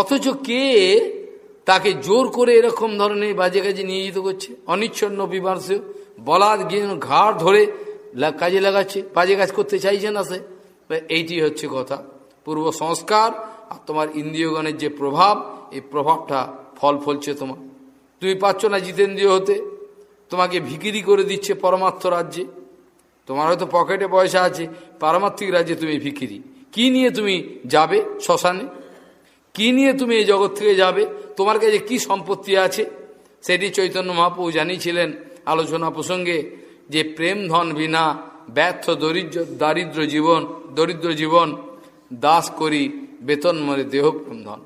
অথচ কে তাকে জোর করে এরকম ধরনের বাজে কাজে নিয়োজিত করছে? অনিচ্ছন্ন বিবার্ষেয় বলাদ গিয়ে ঘাড় ধরে কাজে লাগাচ্ছে, বাজে কাজ করতে চাইছে না সে। এইটি হচ্ছে কথা। পূর্ব সংস্কার আর তোমার ইন্দ্রিয়গণের যে প্রভাব, এই প্রভাবটা ফল ফলছে তোমার। তুমি পাচ্ছ না জিতেন্দ্রীয় হতে। তোমাকে ভিকিরি করে দিচ্ছে পরমার্থ রাজ্যে। তোমার হয়তো পকেটে পয়সা আছে, পারমার্থিক রাজ্যে তুমি ভিকিরি। কি নিয়ে তুমি যাবে শ্মশানে? কি নিয়ে তুমি এই জগৎ থেকে যাবে? তোমার কাছে কি সম্পত্তি আছে? সেটি চৈতন্য মহাপ্রভু জানিয়েছিলেন আলোচনা প্রসঙ্গে। যে প্রেম ধন বিনা, ব্যর্থ দরিদ্র, দারিদ্র জীবন, দরিদ্র জীবন, দাস করি বেতন মরে দেহ প্রেম ধন।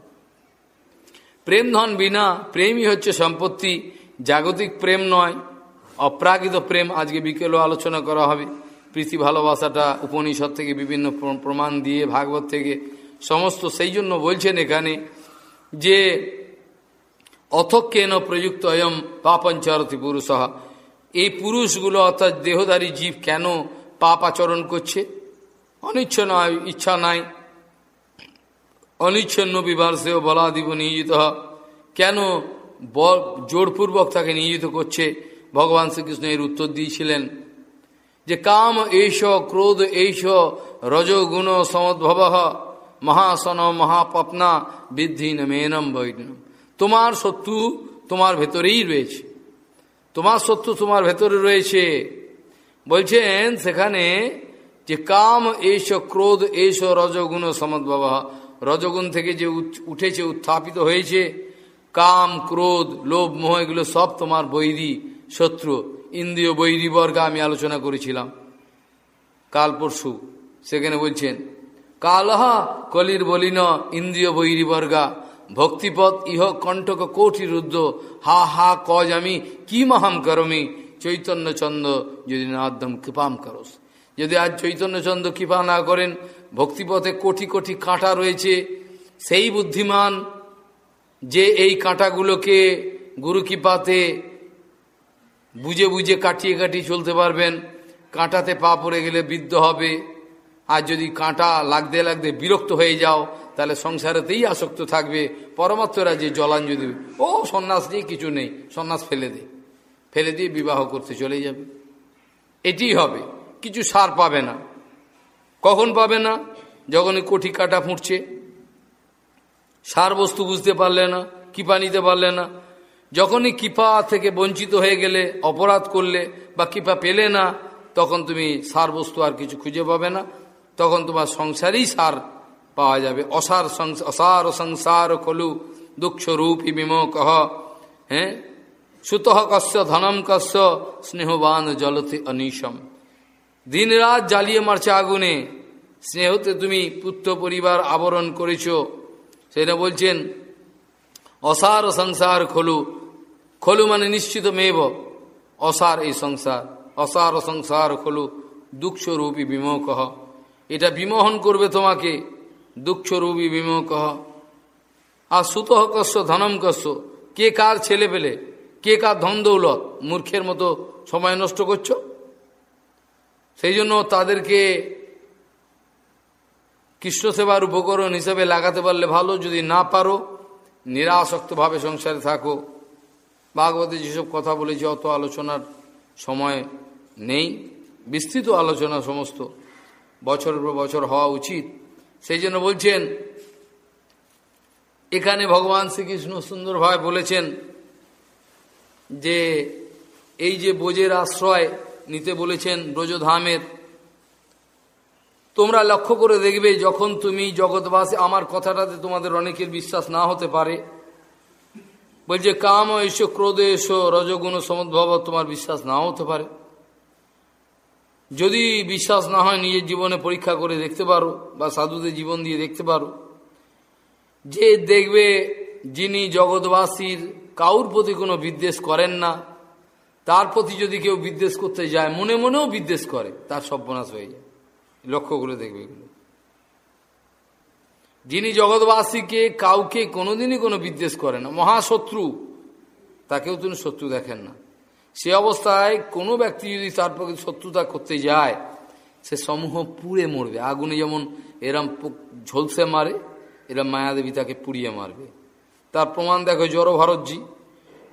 প্রেম ধন বিনা প্রেমই হচ্ছে সম্পত্তি, জাগতিক প্রেম নয়, অপ্রাকৃত প্রেম আজকে বিকেলও আলোচনা করা হবে। প্রীতি ভালোবাসাটা উপনিষদ থেকে বিভিন্ন প্রমাণ দিয়ে ভাগবত থেকে সমস্ত সেই জন্য বলছেন এখানে যে অথকেন প্রযুক্ত অয়ম পাপঞ্চরতি পুরুষ এই পুরুষগুলো অর্থাৎ দেহধারী জীব কেন পাপ আচরণ করছে? অনিচ্ছ নয় ইচ্ছা নাই। অনিচ্ছন্ন বিভার্ষেও বলা দিব নিয়োজিত কেন জোরপূর্বক তাকে নিয়োজিত করছে? ভগবান শ্রীকৃষ্ণ এর উত্তর দিয়েছিলেন যে, কাম এইস ক্রোধ এইস রজগুণ সমদ্ভব মহাসন মহাপপনা বৃদ্ধি মেনম বৈনম তোমার শত্রু তোমার ভেতরেই রয়েছে। তোমার শত্রু তোমার ভেতরে রয়েছে। বলছেন, সেখানে যে কাম এইস ক্রোধ এইস রজগুণ সমদ্ভব রজগুণ থেকে যে উঠেছে, উত্থাপিত হয়েছে, কাম, ক্রোধ, লোভ, মোহ, এগুলো সব তোমার বৈরী শত্রু, ইন্দ্রিয় বৈরী বর্গা আমি আলোচনা করেছিলাম। কাল পরশু, সেখানে বলছেন, কালহা কলির বলিন ইন্দ্রিয় বৈরী বর্গা ভক্তিপথ ইহ কণ্ঠক কোটি রুদ্র হা হা কজ আমি কি মহাম করমি? চৈতন্য চন্দ্র যদি না একদম কৃপাম করস। যদি আজ চৈতন্যচন্দ্র কৃপা না করেন, ভক্তিপথে কোটি কোটি কাঁটা রয়েছে। সেই বুদ্ধিমান যে এই কাঁটাগুলোকে গুরু কৃপাতে বুঝে বুঝে কাটিয়ে কাটিয়ে চলতে পারবেন, কাঁটাতে পা পড়ে গেলে বৃদ্ধ হবে। আর যদি কাঁটা লাগতে লাগতে বিরক্ত হয়ে যাও, তাহলে সংসারেতেই আসক্ত থাকবে। পরমাত্মরা যে জলাঞ্জলি ও সন্ন্যাস নিয়ে কিছু নেই, সন্ন্যাস ফেলে দে। ফেলে দিয়ে বিবাহ করতে চলে যাবে। এটি হবে, কিছু সার পাবে না। কখন পাবে না? যখনই কোঠি কাটা ফুটছে। সার বস্তু বুঝতে পারলে না, কৃপা নিতে পারলে না। যখনই কৃপা থেকে বঞ্চিত হয়ে গেলে, অপরাধ করলে বা কৃপা পেলে না, তখন তুমি সার বস্তু আর কিছু খুঁজে পাবে না। তখন তোমার সংসারেই সার পাওয়া যাবে। অসার অসার সংসার খলু দুঃখস্বরূপী কহ হ্যাঁ সুত কস্য ধনম কস্য স্নেহবান জলতে অনিশম। দিন রাত জ্বালিয়ে মারছে আগুনে। স্নেহতে তুমি পুত্র পরিবার আবরণ করেছ। সেটা বলছেন, অসার সংসার খলু। খলু মানে নিশ্চিত মেব অসার এই সংসার। অসার সংসার খলু দুঃখস্বরূপী বিমোকহ। এটা বিমোহন করবে তোমাকে। দুঃখস্বরূপী বিমোকহ আর সুতহ কস্য ধনম কস্য কে কার ছেলে পেলে? কে কার ধন দৌলত? মূর্খের মতো সময় নষ্ট করছ? সেই জন্য তাদেরকে কৃষ্ণ সেবার উপকরণ হিসেবে লাগাতে পারলে ভালো, যদি না পারো, নিরাসক্তভাবে সংসারে থাকো। ভাগবতী যেসব কথা বলেছি, অত আলোচনার সময় নেই। বিস্তৃত আলোচনা সমস্ত। বছরের পর বছর হওয়া উচিত। সেই জন্য বলছেন, এখানে ভগবান শ্রীকৃষ্ণ সুন্দরভাবে বলেছেন যে, এই যে বোঝের আশ্রয় নিতে বলেছেন ব্রজধামের, তোমরা লক্ষ্য করে দেখবে যখন তুমি জগৎবাসী, আমার কথাটাতে তোমাদের অনেকের বিশ্বাস না হতে পারে। বলছে, কাম এসো, ক্রোধ এসো, রজগুণ সমদ্ভাব, তোমার বিশ্বাস নাও হতে পারে। যদি বিশ্বাস না হয় নিজের জীবনে পরীক্ষা করে দেখতে পারো বা সাধুদের জীবন দিয়ে দেখতে পারো, যে দেখবে যিনি জগৎবাসীর কাউর প্রতি কোনো বিদ্বেষ করেন না, তার প্রতি যদি কেউ বিদ্বেষ করতে যায়, মনে মনেও বিদ্বেষ করে, তার সর্বনাশ হয়ে যায়। লক্ষ্য করে দেখবে এগুলো। যিনি জগৎবাসীকে কাউকে কোনোদিনই কোনো বিদ্বেষ করে না, মহাশত্রু, তাকেও তিনি শত্রু দেখেন না। সে অবস্থায় কোনো ব্যক্তি যদি তার পক্ষে শত্রুতা করতে যায়, সে সমূহ পুড়ে মরবে। আগুনে যেমন এরম ঝলসে মারে, এরম মায়াদেবী তাকে পুড়িয়ে মারবে। তার প্রমাণ দেখো জড় ভরতজি।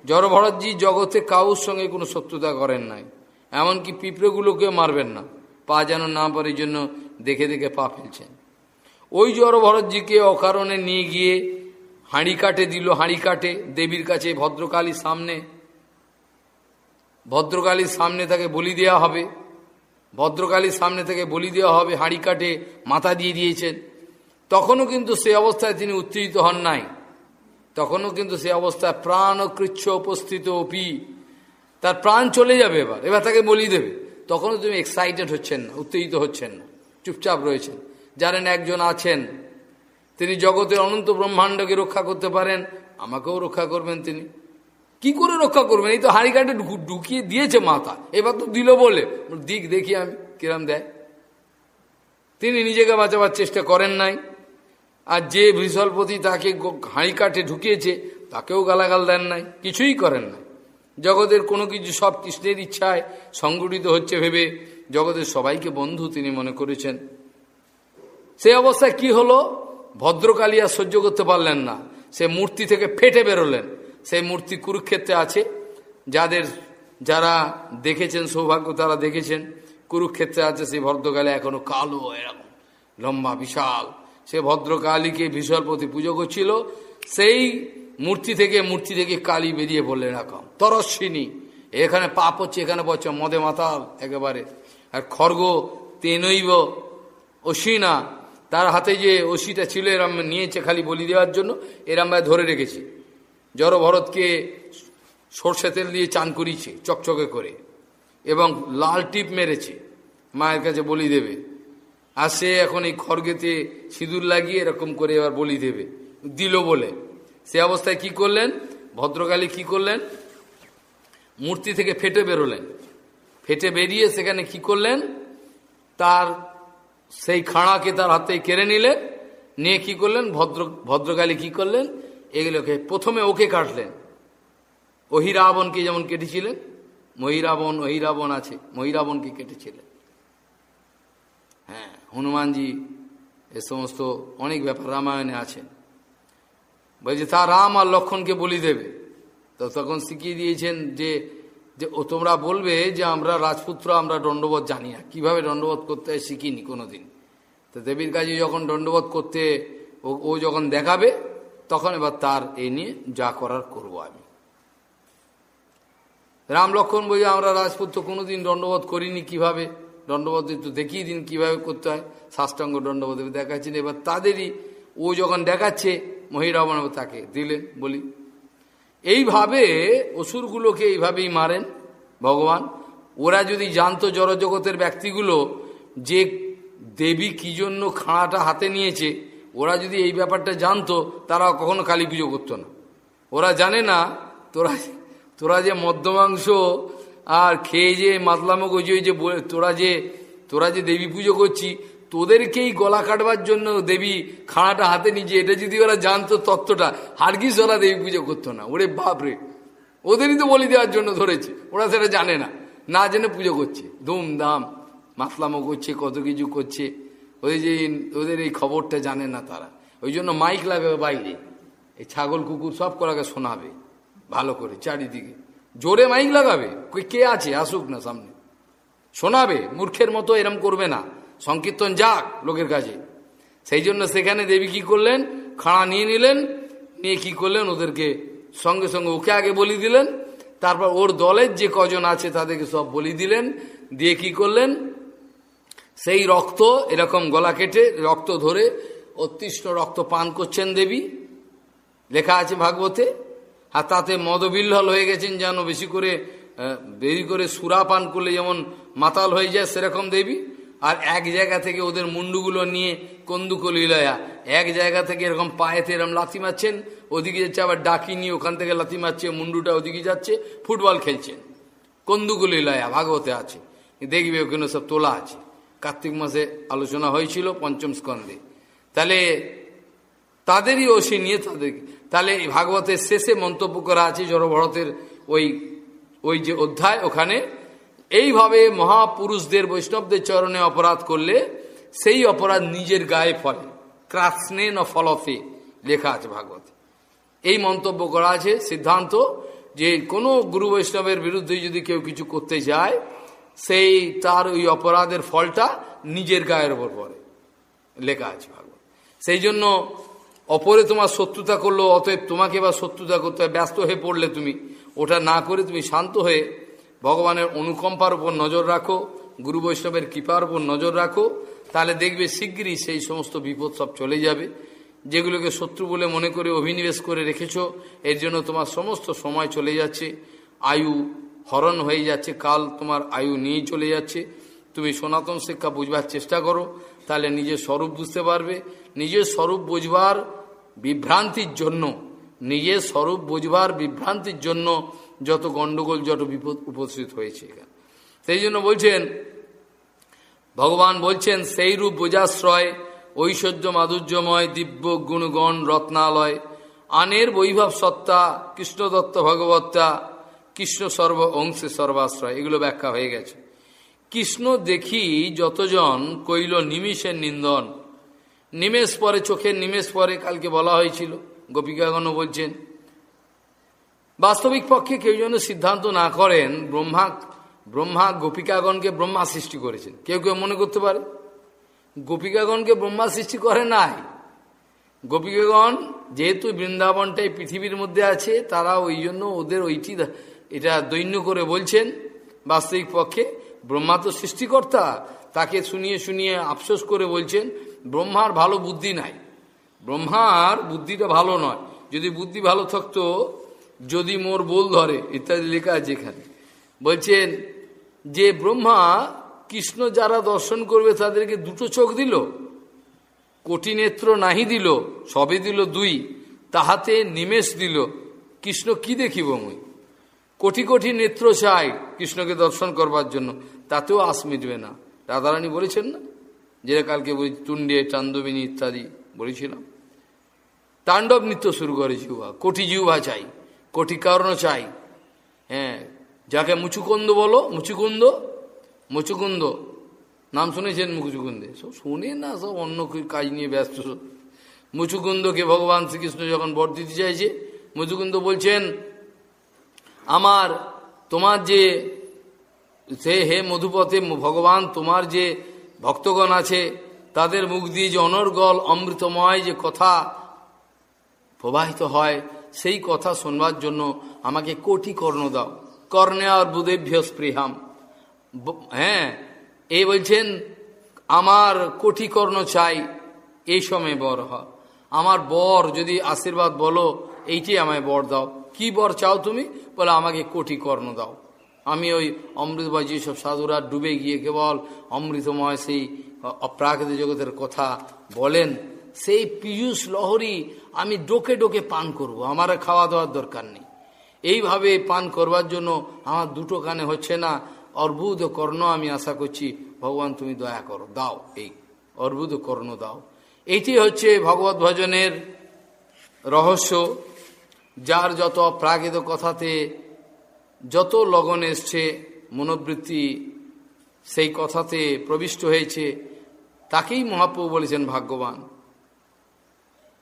জড় ভরতজি জগতে কাউর সঙ্গে কোনো শত্রুতা করেন নাই। এমনকি পিঁপড়েগুলোকে মারবেন না। পা যেন না পারে জন্য দেখে দেখে পা ফেলছেন। ওই জড় ভরতজিকে অকারণে নিয়ে গিয়ে হাঁড়ি কাটে দিল, হাঁড়ি কাটে। দেবীর কাছে ভদ্রকালীর সামনে ভদ্রকালীর সামনে তাকে বলি দেওয়া হবে। ভদ্রকালীর সামনে থেকে বলি দেওয়া হবে, হাঁড়ি কাটে, মাথা দিয়ে দিয়েছেন। তখনও কিন্তু সে অবস্থায় তিনি উত্তেজিত হন নাই। তখনও কিন্তু সে অবস্থায় প্রাণ কৃচ্ছ উপস্থিত অপি। তার প্রাণ চলে যাবে এবার এবার তাকে বলি দেবে। তখনও তুমি এক্সাইটেড হচ্ছেন না, উত্তেজিত হচ্ছেন না, চুপচাপ রয়েছেন। জানেন একজন আছেন, তিনি জগতের অনন্ত ব্রহ্মাণ্ডকে রক্ষা করতে পারেন, আমাকেও রক্ষা করবেন তিনি। কি করে রক্ষা করবেন? এই তো হাঁড়ি কাটে ঢুকিয়ে দিয়েছে মাথা। এবার তো দিল বলে। দিক দেখি আমি, কিরম দেয়? তিনি নিজেকে বাঁচাবার চেষ্টা করেন নাই। আর যে বৃষলপতি তাকে হাঁড়ি কাঠে ঢুকিয়েছে, তাকেও গালাগাল দেন নাই, কিছুই করেন নাই। জগতের কোনো কিছু, সব কৃষ্ণের ইচ্ছায় সংগঠিত হচ্ছে ভেবে জগতের সবাইকে বন্ধু তিনি মনে করেছেন। সে অবস্থায় কি হলো? ভদ্রকালী আর সহ্য করতে পারলেন না। সে মূর্তি থেকে ফেটে বেরোলেন। সেই মূর্তি কুরুক্ষেত্রে আছে। যাদের যারা দেখেছেন, সৌভাগ্য তারা দেখেছেন, কুরুক্ষেত্রে আছে সেই ভদ্রকালে এখনও কালো, এরকম লম্বা, বিশাল। সে ভদ্রকালীকে প্রতি পুজো করছিল। সেই মূর্তি থেকে মূর্তি থেকে কালী বেরিয়ে পড়লেন এরকম। তরস্বিনী। এখানে পাপ হচ্ছে, এখানে পড়ছে মদে মাতাল একেবারে। আর খর্গ তেনৈব অসিনা তার হাতে যে অসিটা ছিল, এরম নিয়েছে খালি বলি দেওয়ার জন্য, এরম ধরে রেখেছে। জড় ভরতকে সর্ষে তেল দিয়ে চান করিয়েছে, চকচকে করে, এবং লাল টিপ মেরেছে, মায়ের কাছে বলি দেবে। আর সে এখন এই খড়গেতে সিঁদুর লাগিয়ে এরকম করে এবার বলি দেবে। দিল বলে। সে অবস্থায় কি করলেন? ভদ্রকালী কি করলেন? মূর্তি থেকে ফেটে বেরোলেন। ফেটে বেরিয়ে সেখানে কি করলেন? তার সেই খাঁড়াকে তার হাতে কেড়ে নিলেন। নিয়ে কি করলেন? ভদ্র ভদ্রকালী কি করলেন? এগুলোকে প্রথমে ওকে কাটলেন। অহিরাবণকে যেমন কেটেছিলেন, মহিরাবণ, অহিরাবণ আছে, মহিরাবণকে কেটেছিলেন। হ্যাঁ হনুমানজি এ সমস্ত অনেক ব্যাপার রামায়ণে আছেন বলছে, তা রাম আর লক্ষণকে বলি দেবে। তো তখন শিখিয়ে দিয়েছেন যে যে ও তোমরা বলবে যে, আমরা রাজপুত্র, আমরা দণ্ডবোধ জানি না। কীভাবে দণ্ডবোধ করতে হয় শিখিনি কোনোদিন। তো দেবীর কাজে যখন দণ্ডবোধ করতে ও যখন দেখাবে তখন এবার তার এ নিয়ে যা করার করব আমি। রাম লক্ষণ বলছে, আমরা রাজপুত্র কোনোদিন দণ্ডবোধ করিনি কীভাবে? দণ্ডবোধ একটু দেখিয়ে দিন কীভাবে করতে হয়। সাষ্টাঙ্গ দণ্ডবোধ দেখাচ্ছেন এবার তাদেরই, ও যখন দেখাচ্ছে, মহিরাবণ তাকে দিলেন, বলি, এইভাবে অসুরগুলোকে এইভাবেই মারেন ভগবান। ওরা যদি জানতো জড়জগতের ব্যক্তিগুলো যে দেবী কি জন্য খাঁড়াটা হাতে নিয়েছে ওরা যদি এই ব্যাপারটা জানতো তারা কখনো কালী পুজো করতো না। ওরা জানে না, তোরা তোরা যে মদ্যমাংস আর খেয়ে যে মাতলামো গজিয়ে যে তোরা যে তোরা যে দেবী পুজো করছি, তোদেরকেই গলা কাটবার জন্য দেবী খাড়াটা হাতে নিচে, এটা যদি ওরা জানতো তত্ত্বটা, হারগিস ওরা দেবী পুজো করতো না। ওরে বাপরে ওদেরই তো বলি দেওয়ার জন্য ধরেছে, ওরা সেটা জানে না। না জেনে পুজো করছে। ধুমধাম। মাতলামো করছে, কত কিছু করছে। ওই যে ওদের এই খবরটা জানে না তারা। ওই জন্য মাইক লাগাবে বাইরে। এই ছাগল, কুকুর সব করাকে শোনাবে। ভালো করে, চারিদিকে। জোরে মাইক লাগাবে। কে আছে? আসুক না সামনে। শোনাবে। মূর্খের মতো এরম করবে না। সংকীর্তন যাক লোকের কাছে। সেই জন্য সেখানে দেবী কি করলেন? খাড়া নিয়ে নিলেন। নিয়ে কি করলেন? ওদেরকে সঙ্গে সঙ্গে ওকে আগে বলি দিলেন। তারপর ওর দলের যে কজন আছে তাদেরকে সব বলি দিলেন। দিয়ে কি করলেন? সেই রক্ত, এরকম গলা কেটে রক্ত ধরে অতিষ্ঠ রক্ত পান করছেন দেবী। লেখা আছে ভাগবতে, আর তাতে মদবিল্হল হয়ে গেছেন যেন বেশি করে বেশি করে সুরা পান করলে যেমন মাতাল হয়ে যায় সেরকম দেবী। আর এক জায়গা থেকে ওদের মুন্ডুগুলো নিয়ে কন্দুকলিলয়া এক জায়গা থেকে এরকম পায়েতে এরকম লাথি মারছেন, ওদিকে যাচ্ছে আবার ডাকি নিয়ে ওখান থেকে লাথি মারছে, মুন্ডুটা ওদিকে যাচ্ছে, ফুটবল খেলছেন। কন্দুকলিলয়া ভাগবতে আছে। দেখবে ওখানে সব তোলা আছে। কার্তিক মাসে আলোচনা হয়েছিল পঞ্চম স্কন্ধে। তাহলে তাদেরই ওসি নিয়ে তাদেরকে তাহলে ভাগবতের শেষে মন্তব্য করা আছে জড়ভরতের ওই ওই যে অধ্যায় ওখানে, এইভাবে মহাপুরুষদের বৈষ্ণবদের চরণে অপরাধ করলে সেই অপরাধ নিজের গায়ে ফলে। ক্রাসনে ন ফলতে লেখা আছে ভাগবত। এই মন্তব্য করা আছে সিদ্ধান্ত যে কোনো গুরু বৈষ্ণবের বিরুদ্ধে যদি কেউ কিছু করতে যায় সেই তার ওই অপরাধের ফলটা নিজের গায়ের ওপর পড়ে। লেখা আছে ভাগবত। সেই জন্য অপরে তোমার শত্রুতা করল, অতএব তোমাকে বা শত্রুতা করতে ব্যস্ত হয়ে পড়লে তুমি, ওটা না করে তুমি শান্ত হয়ে ভগবানের অনুকম্পার উপর নজর রাখো, গুরু বৈষ্ণবের কৃপার উপর নজর রাখো, তাহলে দেখবে শীঘ্রই সেই সমস্ত বিপদ সব চলে যাবে। যেগুলোকে শত্রু বলে মনে করে অভিনিবেশ করে রেখেছ, এর জন্য তোমার সমস্ত সময় চলে যাচ্ছে। আয়ু হরণ হয়ে যাচ্ছে, কাল তোমার আয়ু নিয়ে চলে যাচ্ছে। তুমি সনাতন শিক্ষা বুঝবার চেষ্টা করো, তাহলে নিজের স্বরূপ বুঝতে পারবে। নিজের স্বরূপ বুঝবার বিভ্রান্তির জন্য, নিজের স্বরূপ বুঝবার বিভ্রান্তির জন্য যত গণ্ডগোল যত বিপদ উপস্থিত হয়েছে সেই জন্য বলছেন, ভগবান বলছেন সেই রূপ বোঝাশ্রয়, ঐশ্বর্য মাধুর্যময় দিব্য গুণগণ রত্নালয়। আনের বৈভব সত্তা, কৃষ্ণদত্ত ভগবত্তা কৃষ্ণ সর্ব অংশে সর্বাশ্রয়, এগুলো ব্যাখ্যা হয়ে গেছে। কৃষ্ণ দেখি যতজন কইল নিমিষের নিন্দন। নিমেষ পরে, চোখের নিমেষ পরে কালকে বলা হয়েছিল গোপিকাগণও বলছেন, বাস্তবিক পক্ষে কেউ যেন সিদ্ধান্ত না করেন, ব্রহ্মা ব্রহ্মা গোপিকাগণকে ব্রহ্মা সৃষ্টি করেছেন। কেউ কেউ মনে করতে পারে? গোপিকাগণকে ব্রহ্মা সৃষ্টি করে নাই। গোপিকাগণ যেহেতু বৃন্দাবনটাই পৃথিবীর মধ্যে আছে তারা ওই জন্য ওদের ওইটি এটা দৈন্য করে বলছেন বাস্তবিক পক্ষে ব্রহ্মা তো সৃষ্টিকর্তা, তাকে শুনিয়ে শুনিয়ে আফসোস করে বলছেন, ব্রহ্মার ভালো বুদ্ধি নাই। ব্রহ্মার বুদ্ধিটা ভালো নয়। যদি বুদ্ধি ভালো থাকতো, যদি মোর বোল ধরে, ইত্যাদি লেখা আছে এখানে। বলছেন যে ব্রহ্মা কৃষ্ণ যারা দর্শন করবে, তাদেরকে দুটো চোখ দিল, কোটি নেত্র নাহি দিল, সবে দিল দুই, তাহাতে নিমেষ দিল। কৃষ্ণ কি দেখিব মুই? কোটি কোটি নেত্র চাই কৃষ্ণকে দর্শন করবার জন্য। তাতেও আস মিটবে না। রাধারানী বলেছেন না? যেটা কালকে বলি, তুণ্ডে চান্দবিনী ইত্যাদি বলেছিলাম। তাণ্ডব নৃত্য শুরু করে জিহ্বা। কোটি জিহ্বা চাই, কোটি কারণ চাই। হ্যাঁ যাকে মুচুকুন্দ বলো, মুচুকুন্দ মুচুকুন্দ। নাম শুনেছেন মুচুকুন্দে? সব শুনে না, সব অন্য কাজ নিয়ে ব্যস্ত। মুচুকুন্দকে ভগবান শ্রীকৃষ্ণ যখন বর দিতে চাইছে, মুচুকুন্দ বলছেন আমার তোমার যে, সে হে মধুপথে ভগবান, তোমার যে ভক্তগণ আছে, তাদের মুখ দিয়ে যে অনর্গল, অমৃতময় যে কথা প্রবাহিত হয়, সেই কথা শোনবার জন্য আমাকে কোটি কর্ণ দাও। কর্ণে আর বুধেভ্য স্পৃহাম। হ্যাঁ এই বলছেন, আমার কোটি কর্ণ চাই, এই সময় বর হ। আমার বর যদি আশীর্বাদ বলো, এইটি আমায় বর দাও। কি বর চাও তুমি? বলে, আমাকে কোটি কর্ণ দাও। আমি ওই অমৃতময় যেসব সাধুরা ডুবে গিয়ে কেবল অমৃতময় সেই অপ্রাকৃতিক জগতের কথা বলেন। সেই পীয়ূষ লহরী আমি ডোকে ডোকে পান করব, আমার খাওয়া দাওয়ার দরকার নেই। এইভাবে পান করবার জন্য আমার দুটো কানে হচ্ছে না, অর্বুদ কর্ণ আমি আশা করছি, ভগবান তুমি দয়া করো, দাও এই অর্বুদ কর্ণ দাও। এইটি হচ্ছে ভগবত ভজনের রহস্য। যার যত প্রাকৃত কথাতে যত লগন এসছে, মনোবৃত্তি সেই কথাতে প্রবিষ্ট হয়েছে, তাকেই মহাপ্রভু বলেছেন ভাগ্যবান।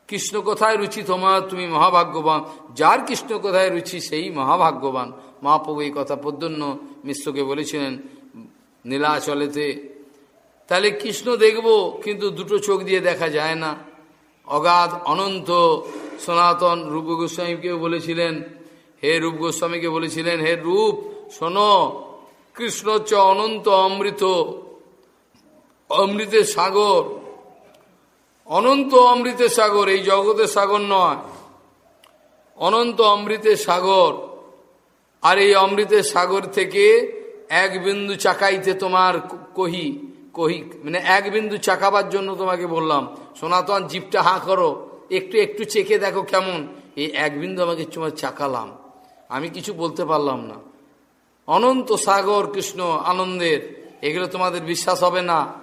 কৃষ্ণ কথায় রুচি তোমার তুমি মহাভাগ্যবান। যার কৃষ্ণ কথায় রুচি, সেই মহাভাগ্যবান। মহাপ্রভু এই কথা পদ্যন্য মিশ্রকে বলেছিলেন, নীলাচলেতে, তাহলে কৃষ্ণ দেখব, কিন্তু দুটো চোখ দিয়ে দেখা যায় না। অগাধ, অনন্ত সনাতন রূপ গোস্বামীকেও বলেছিলেন, হে রূপ গোস্বামীকে বলেছিলেন, হে রূপ, শোনো, কৃষ্ণ চ অনন্ত অমৃত অমৃতের সাগর। অনন্ত অমৃতের সাগর, এই জগতের সাগর নয়। অনন্ত অমৃতের সাগর, আর এই অমৃতের সাগর থেকে এক বিন্দু চাকাইতে তোমার কহি কহি মানে এক বিন্দু চাকাবার জন্য তোমাকে বললাম, সনাতন জিপটা হাঁ করো। একটু একটু চেকে দেখো কেমন। এই এক বিন্দু আমাকে তোমার চাকালাম। আমি কিছু বলতে পারলাম না। অনন্ত সাগর, কৃষ্ণ, আনন্দের, এগুলো তোমাদের বিশ্বাস হবে না।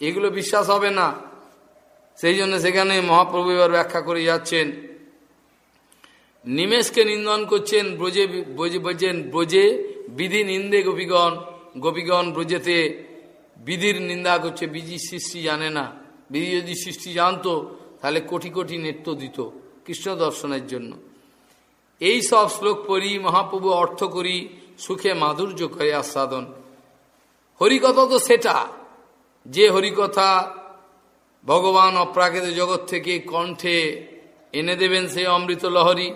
এগুলো বিশ্বাস হবে না। সেই জন্য সেখানে মহাপ্রভু এবার ব্যাখ্যা করে যাচ্ছেন। নিমেষকে নিন্দন করছেন ব্রজে ব্রজে বলছেন, ব্রজে বিধি নিন্দে গোপীগণ। গোপীগণ ব্রজেতে বিধির নিন্দা করছে। বিধি সৃষ্টি জানে না। বিধি যদি সৃষ্টি জানতো তাহলে কোটি কোটি নেত্য দিত কৃষ্ণ দর্শনের জন্য। এই সব শ্লোক পড়ি, মহাপ্রভু অর্থ করি, সুখে মাধুর্য করে আস্বাদন। হরিকথা তো সেটা, যে হরিকথা ভগবান অপ্রাকৃত জগৎ থেকে কণ্ঠে এনে দেবেন সেই অমৃত লহরী,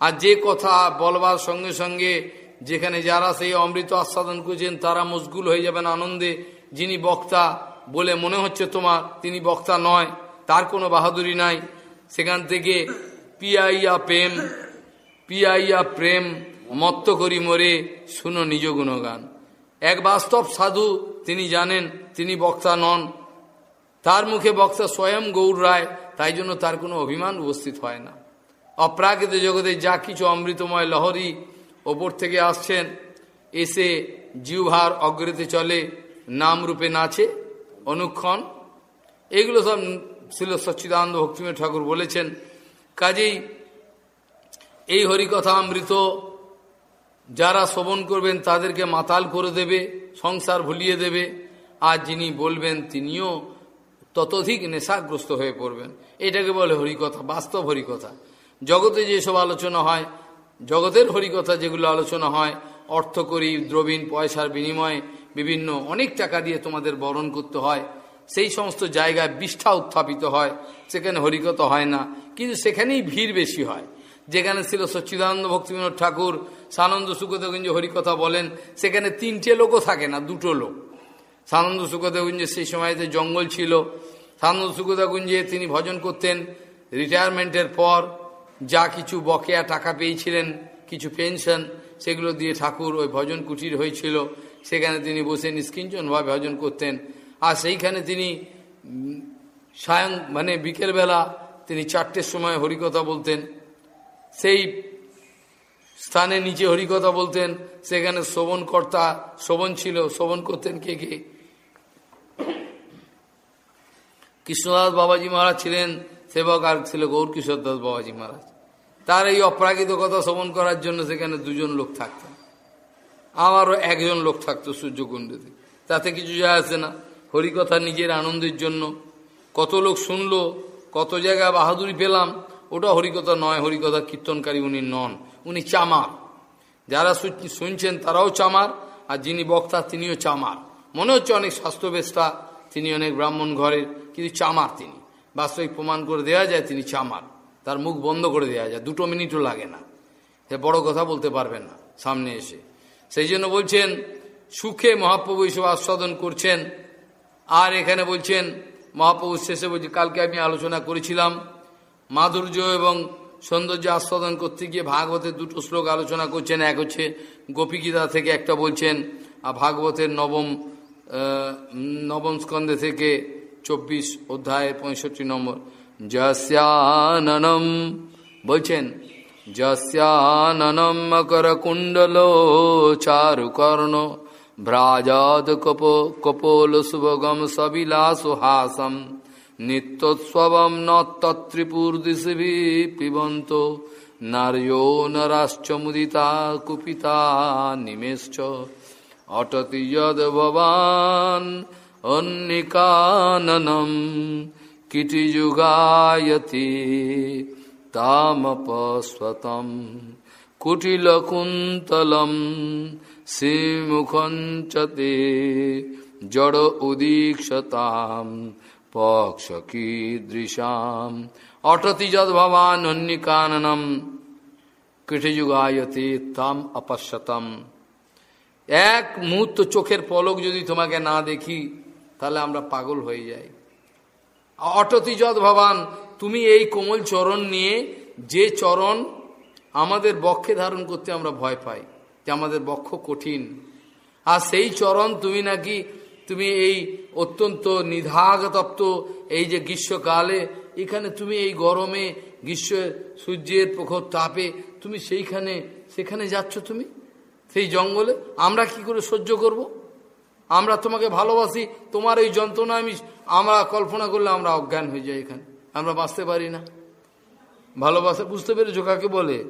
আর যে কথা বলবার সঙ্গে সঙ্গে যেখানে যারা সেই অমৃত আস্বাদন করছেন, তারা মশগুল হয়ে যাবেন আনন্দে। যিনি বক্তা বলে মনে হচ্ছে তোমার, তিনি বক্তা নয়। তার কোনো বাহাদুরি নাই। সেখান থেকে পিয়াইয়া প্রেম পিয়াইয়া প্রেম, মত্ত করি মরে, শুনো নিজ গুণগান। এক বাস্তব সাধু তিনি জানেন, তিনি বক্তা নন। তার মুখে বক্তা স্বয়ং গৌর রায়, তাই জন্য তার কোনো অভিমান উপস্থিত হয় না। অপ্রাকৃত জগতে যা কিছু অমৃতময় লহরী ওপর থেকে আসছেন, এসে জিউভার অগ্রতে চলে নাম রূপে নাচে, অনুক্ষণ, এগুলো সব ছিল সচ্চিদানন্দ ভক্তিময় ঠাকুর বলেছেন, কাজেই এই হরিকথা অমৃত যারা শ্রবণ করবেন তাদেরকে মাতাল করে দেবে, সংসার ভুলিয়ে দেবে, আর যিনি বলবেন তিনিও ততোধিক নেশাগ্রস্ত হয়ে পড়বেন। এটাকে বলে হরিকথা, বাস্তব হরিকথা। জগতে যেসব আলোচনা হয়, জগতের হরিকথা যেগুলো আলোচনা হয় অর্থ করি দ্রবীণ, পয়সার বিনিময়ে বিভিন্ন অনেক টাকা দিয়ে তোমাদের বরণ করতে হয় সেই সমস্ত জায়গায় বিষ্ঠা উত্থাপিত হয়, সেখানে হরিকথা হয় না। কিন্তু সেখানেই ভিড় বেশি হয়। যেখানে ছিল সচ্চিদানন্দ ভক্তিবিনোদ ঠাকুর, সানন্দ সুখদেবগঞ্জ হরিকথা বলেন, সেখানে তিনটে লোকও থাকে না, দুটো লোক। সানন্দ সুখদেবগুঞ্জে সেই সময়তে জঙ্গল ছিল। সানন্দ সুখদেবগুঞ্জে তিনি ভজন করতেন। রিটায়ারমেন্টের পর যা কিছু বকেয়া টাকা পেয়েছিলেন, কিছু পেনশন, সেগুলো দিয়ে ঠাকুর ওই ভজন কুটির হয়েছিল। সেখানে তিনি বসে নিষ্কিঞ্চনভাবে ভজন করতেন। আর সেইখানে তিনি সায়ং মানে বিকেলবেলা তিনি চারটের সময় হরিকথা বলতেন। সেই স্থানে নিচে হরিকথা বলতেন, সেখানে শ্রবণকর্তা শ্রবণ ছিল শ্রবণ করতেন কে কে? কৃষ্ণদাস বাবাজি মহারাজ ছিলেন, সেবক আর ছিল গৌর কিশোর দাস বাবাজি মহারাজ। তার এই অপ্রাকৃত কথা শ্রবণ করার জন্য সেখানে দুজন লোক থাকতেন। আমারও একজন লোক থাকতো সূর্যকুণ্ডতে তাতে কিছু যায় আসে না। হরিকথা নিজের আনন্দের জন্য। কত লোক শুনলো, কত জায়গায় বাহাদুরি পেলাম, ওটা হরিকথা নয়, হরিকথা কীর্তনকারী উনি নন, উনি চামার। যারা শুনছেন তারাও চামার, আর যিনি বক্তা তিনিও চামার। মনে হচ্ছে অনেক স্বাস্থ্যবেষ্টা, তিনি অনেক ব্রাহ্মণ ঘরের, কিন্তু চামার তিনি। বাস্তবিক প্রমাণ করে দেওয়া যায় তিনি চামার। তার মুখ বন্ধ করে দেওয়া যায়, দুটো মিনিটও লাগে না। সে বড় কথা বলতে পারবেন না সামনে এসে। সেই জন্য বলছেন, সুখে মহাপ্রভু হিসেবে আস্বাদন করছেন আর এখানে বলছেন মহাপ্রভু শেষে বলছি, কালকে আমি আলোচনা করেছিলাম, মাধুর্য এবং সৌন্দর্য আস্বাদন করতে গিয়ে ভাগবতের দুটো শ্লোক আলোচনা করছেন। এক হচ্ছে গোপীগীতা থেকে, একটা বলছেন আর ভাগবতের নবম নবম স্কন্ধে থেকে চব্বিশ অধ্যায় পঁয়ষট্টি নম্বর। যস্যাননম, বলছেন, যস্যাননম মকর কুণ্ডল চারুকর্ণ। भ्राजद कपो कपोलसुभगम सविलासुहासम नित्योत्सव न तत्रिपूर्दिशि पिबंत नार्यो नाश्च मुदिता कुपिता निमेश्च। अटति यद भवान अन्निकाननम किटियुगायति কুটিলকুন্তলম শ্রীমুখঞ্চতে জড় উদীক্ষতাম পক্ষ কীদৃশাম অটতি যদ ভবান অন্নিকাননম কৃঠিযুগায়তে তাম অপশ্যতম। এক মুহূর্ত চোখের পলক যদি তোমাকে না দেখি, তাহলে আমরা পাগল হয়ে যাই। অটতি যদ ভবান তুমি এই কোমল চরণ নিয়ে যে চরণ আমাদের বক্ষে ধারণ করতে আমরা ভয় পাই যে আমাদের বক্ষ কঠিন। আর সেই চরণ তুমি নাকি, তুমি এই অত্যন্ত নিধাগতপ্ত এই যে গ্রীষ্মকালে, এখানে তুমি এই গরমে গ্রীষ্ম সূর্যের প্রখর তাপে তুমি সেইখানে, সেখানে যাচ্ছ তুমি? সেই জঙ্গলে আমরা কি করে সহ্য করব। আমরা তোমাকে ভালোবাসি, তোমার এই যন্ত্রণা আমি, আমরা কল্পনা করলে আমরা অজ্ঞান হয়ে যাই এখানে। আমরা বাঁচতে পারি না। ভালোবাসা বুঝতে পেরেছ কাকে বলে?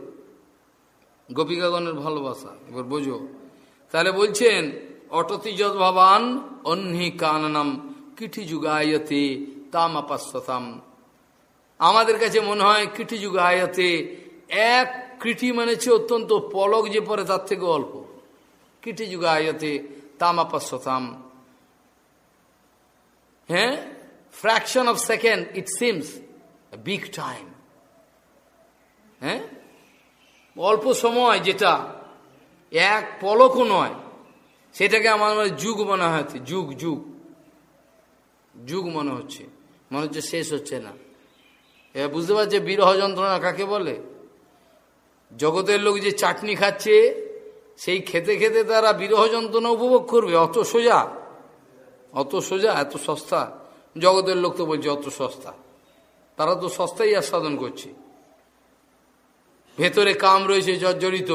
গোপিকাগণের ভালোবাসা, এবার বোঝো। তাহলে বলছেন, অটতি যদ ভবান, অন্হি কাননম, কিঠি যুগায়তে তাম আপাস্যতাম আমাদের কাছে মনে হয়, কিঠি যুগায়তে এক কৃটি মানে অত্যন্ত পলক যে পরে তার থেকে অল্প। কিঠি যুগায়তে তাম আপাস্যতাম হ্যাঁ fraction of second it seems big time হ্যাঁ? অল্প সময় যেটা, এক পলকও নয়, সেটাকে আমার মনে যুগ মনে হচ্ছে, যুগ যুগ। যুগ মনে হচ্ছে মনে হচ্ছে শেষ হচ্ছে না। এবার বুঝতে পারছে বিরহ যন্ত্রণা কাকে বলে? জগতের লোক যে চাটনি খাচ্ছে, সেই খেতে খেতে তারা বিরহ যন্ত্রণা উপভোগ করবে, অত সোজা। অত সোজা, এত সস্তা। জগতের লোক তো বলছে অত সস্তা। তারা তো সস্তাই আস্বাদন করছে। ভেতরে কাম রয়েছে, জর্জরিত।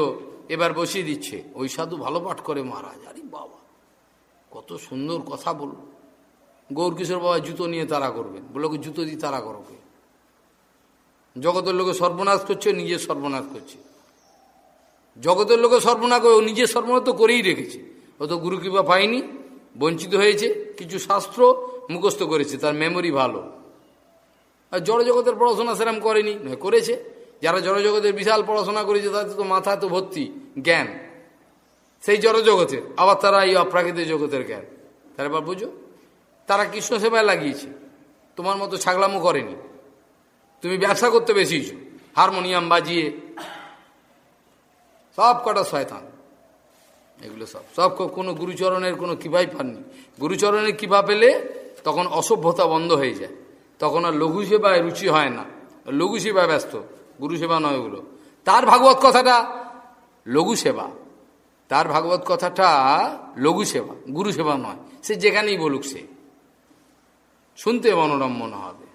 এবার বসিয়ে দিচ্ছে। ওই সাধু ভালো পাঠ করে মহারাজ। আরে বাবা, কত সুন্দর কথা বল গৌরকিশোর বাবা জুতো নিয়ে তারা করবেন। বলে জুতো দিয়ে তারা করবে জগতের লোকে সর্বনাশ করছে, নিজে সর্বনাশ করছে। জগতের লোকে সর্বনাশ করে, ও নিজে সর্বনাশ তো করেই রেখেছে। ও তো গুরু কৃপা পায়নি, বঞ্চিত হয়েছে, কিছু শাস্ত্র মুখস্থ করেছে, তার মেমোরি ভালো। আর জড় জগতের পড়াশোনা সেরম করেনি করেছে। যারা জড় জগতের বিশাল পড়াশোনা করেছে, তাদের তো মাথা তো ভর্তি, জ্ঞান। সেই জড় জগতের আবার তারা এই অপ্রাকৃতিক জগতের জ্ঞান। তারা এবার বুঝো, তারা কৃষ্ণ সেবায় লাগিয়েছে। তোমার মতো ছাগলামো করেনি। তুমি ব্যবসা করতে বেশিছ হারমোনিয়াম বাজিয়ে। সব কটা শয়তান। এগুলো সব। সব কোনো গুরুচরণের কোনো কৃপাই পাননি। গুরুচরণের কৃপা পেলে তখন অসভ্যতা বন্ধ হয়ে যায়। তখন আর লঘু সেবায় রুচি হয় না। লঘু সেবায় ব্যস্ত। গুরু সেবা নয় ওগুলো। তার ভাগবত কথাটা লঘু সেবা। তার ভাগবত কথাটা লঘু সেবা, গুরু সেবা নয়। সে যেখানেই বলুক সে। শুনতে মনোরম মনে হবে।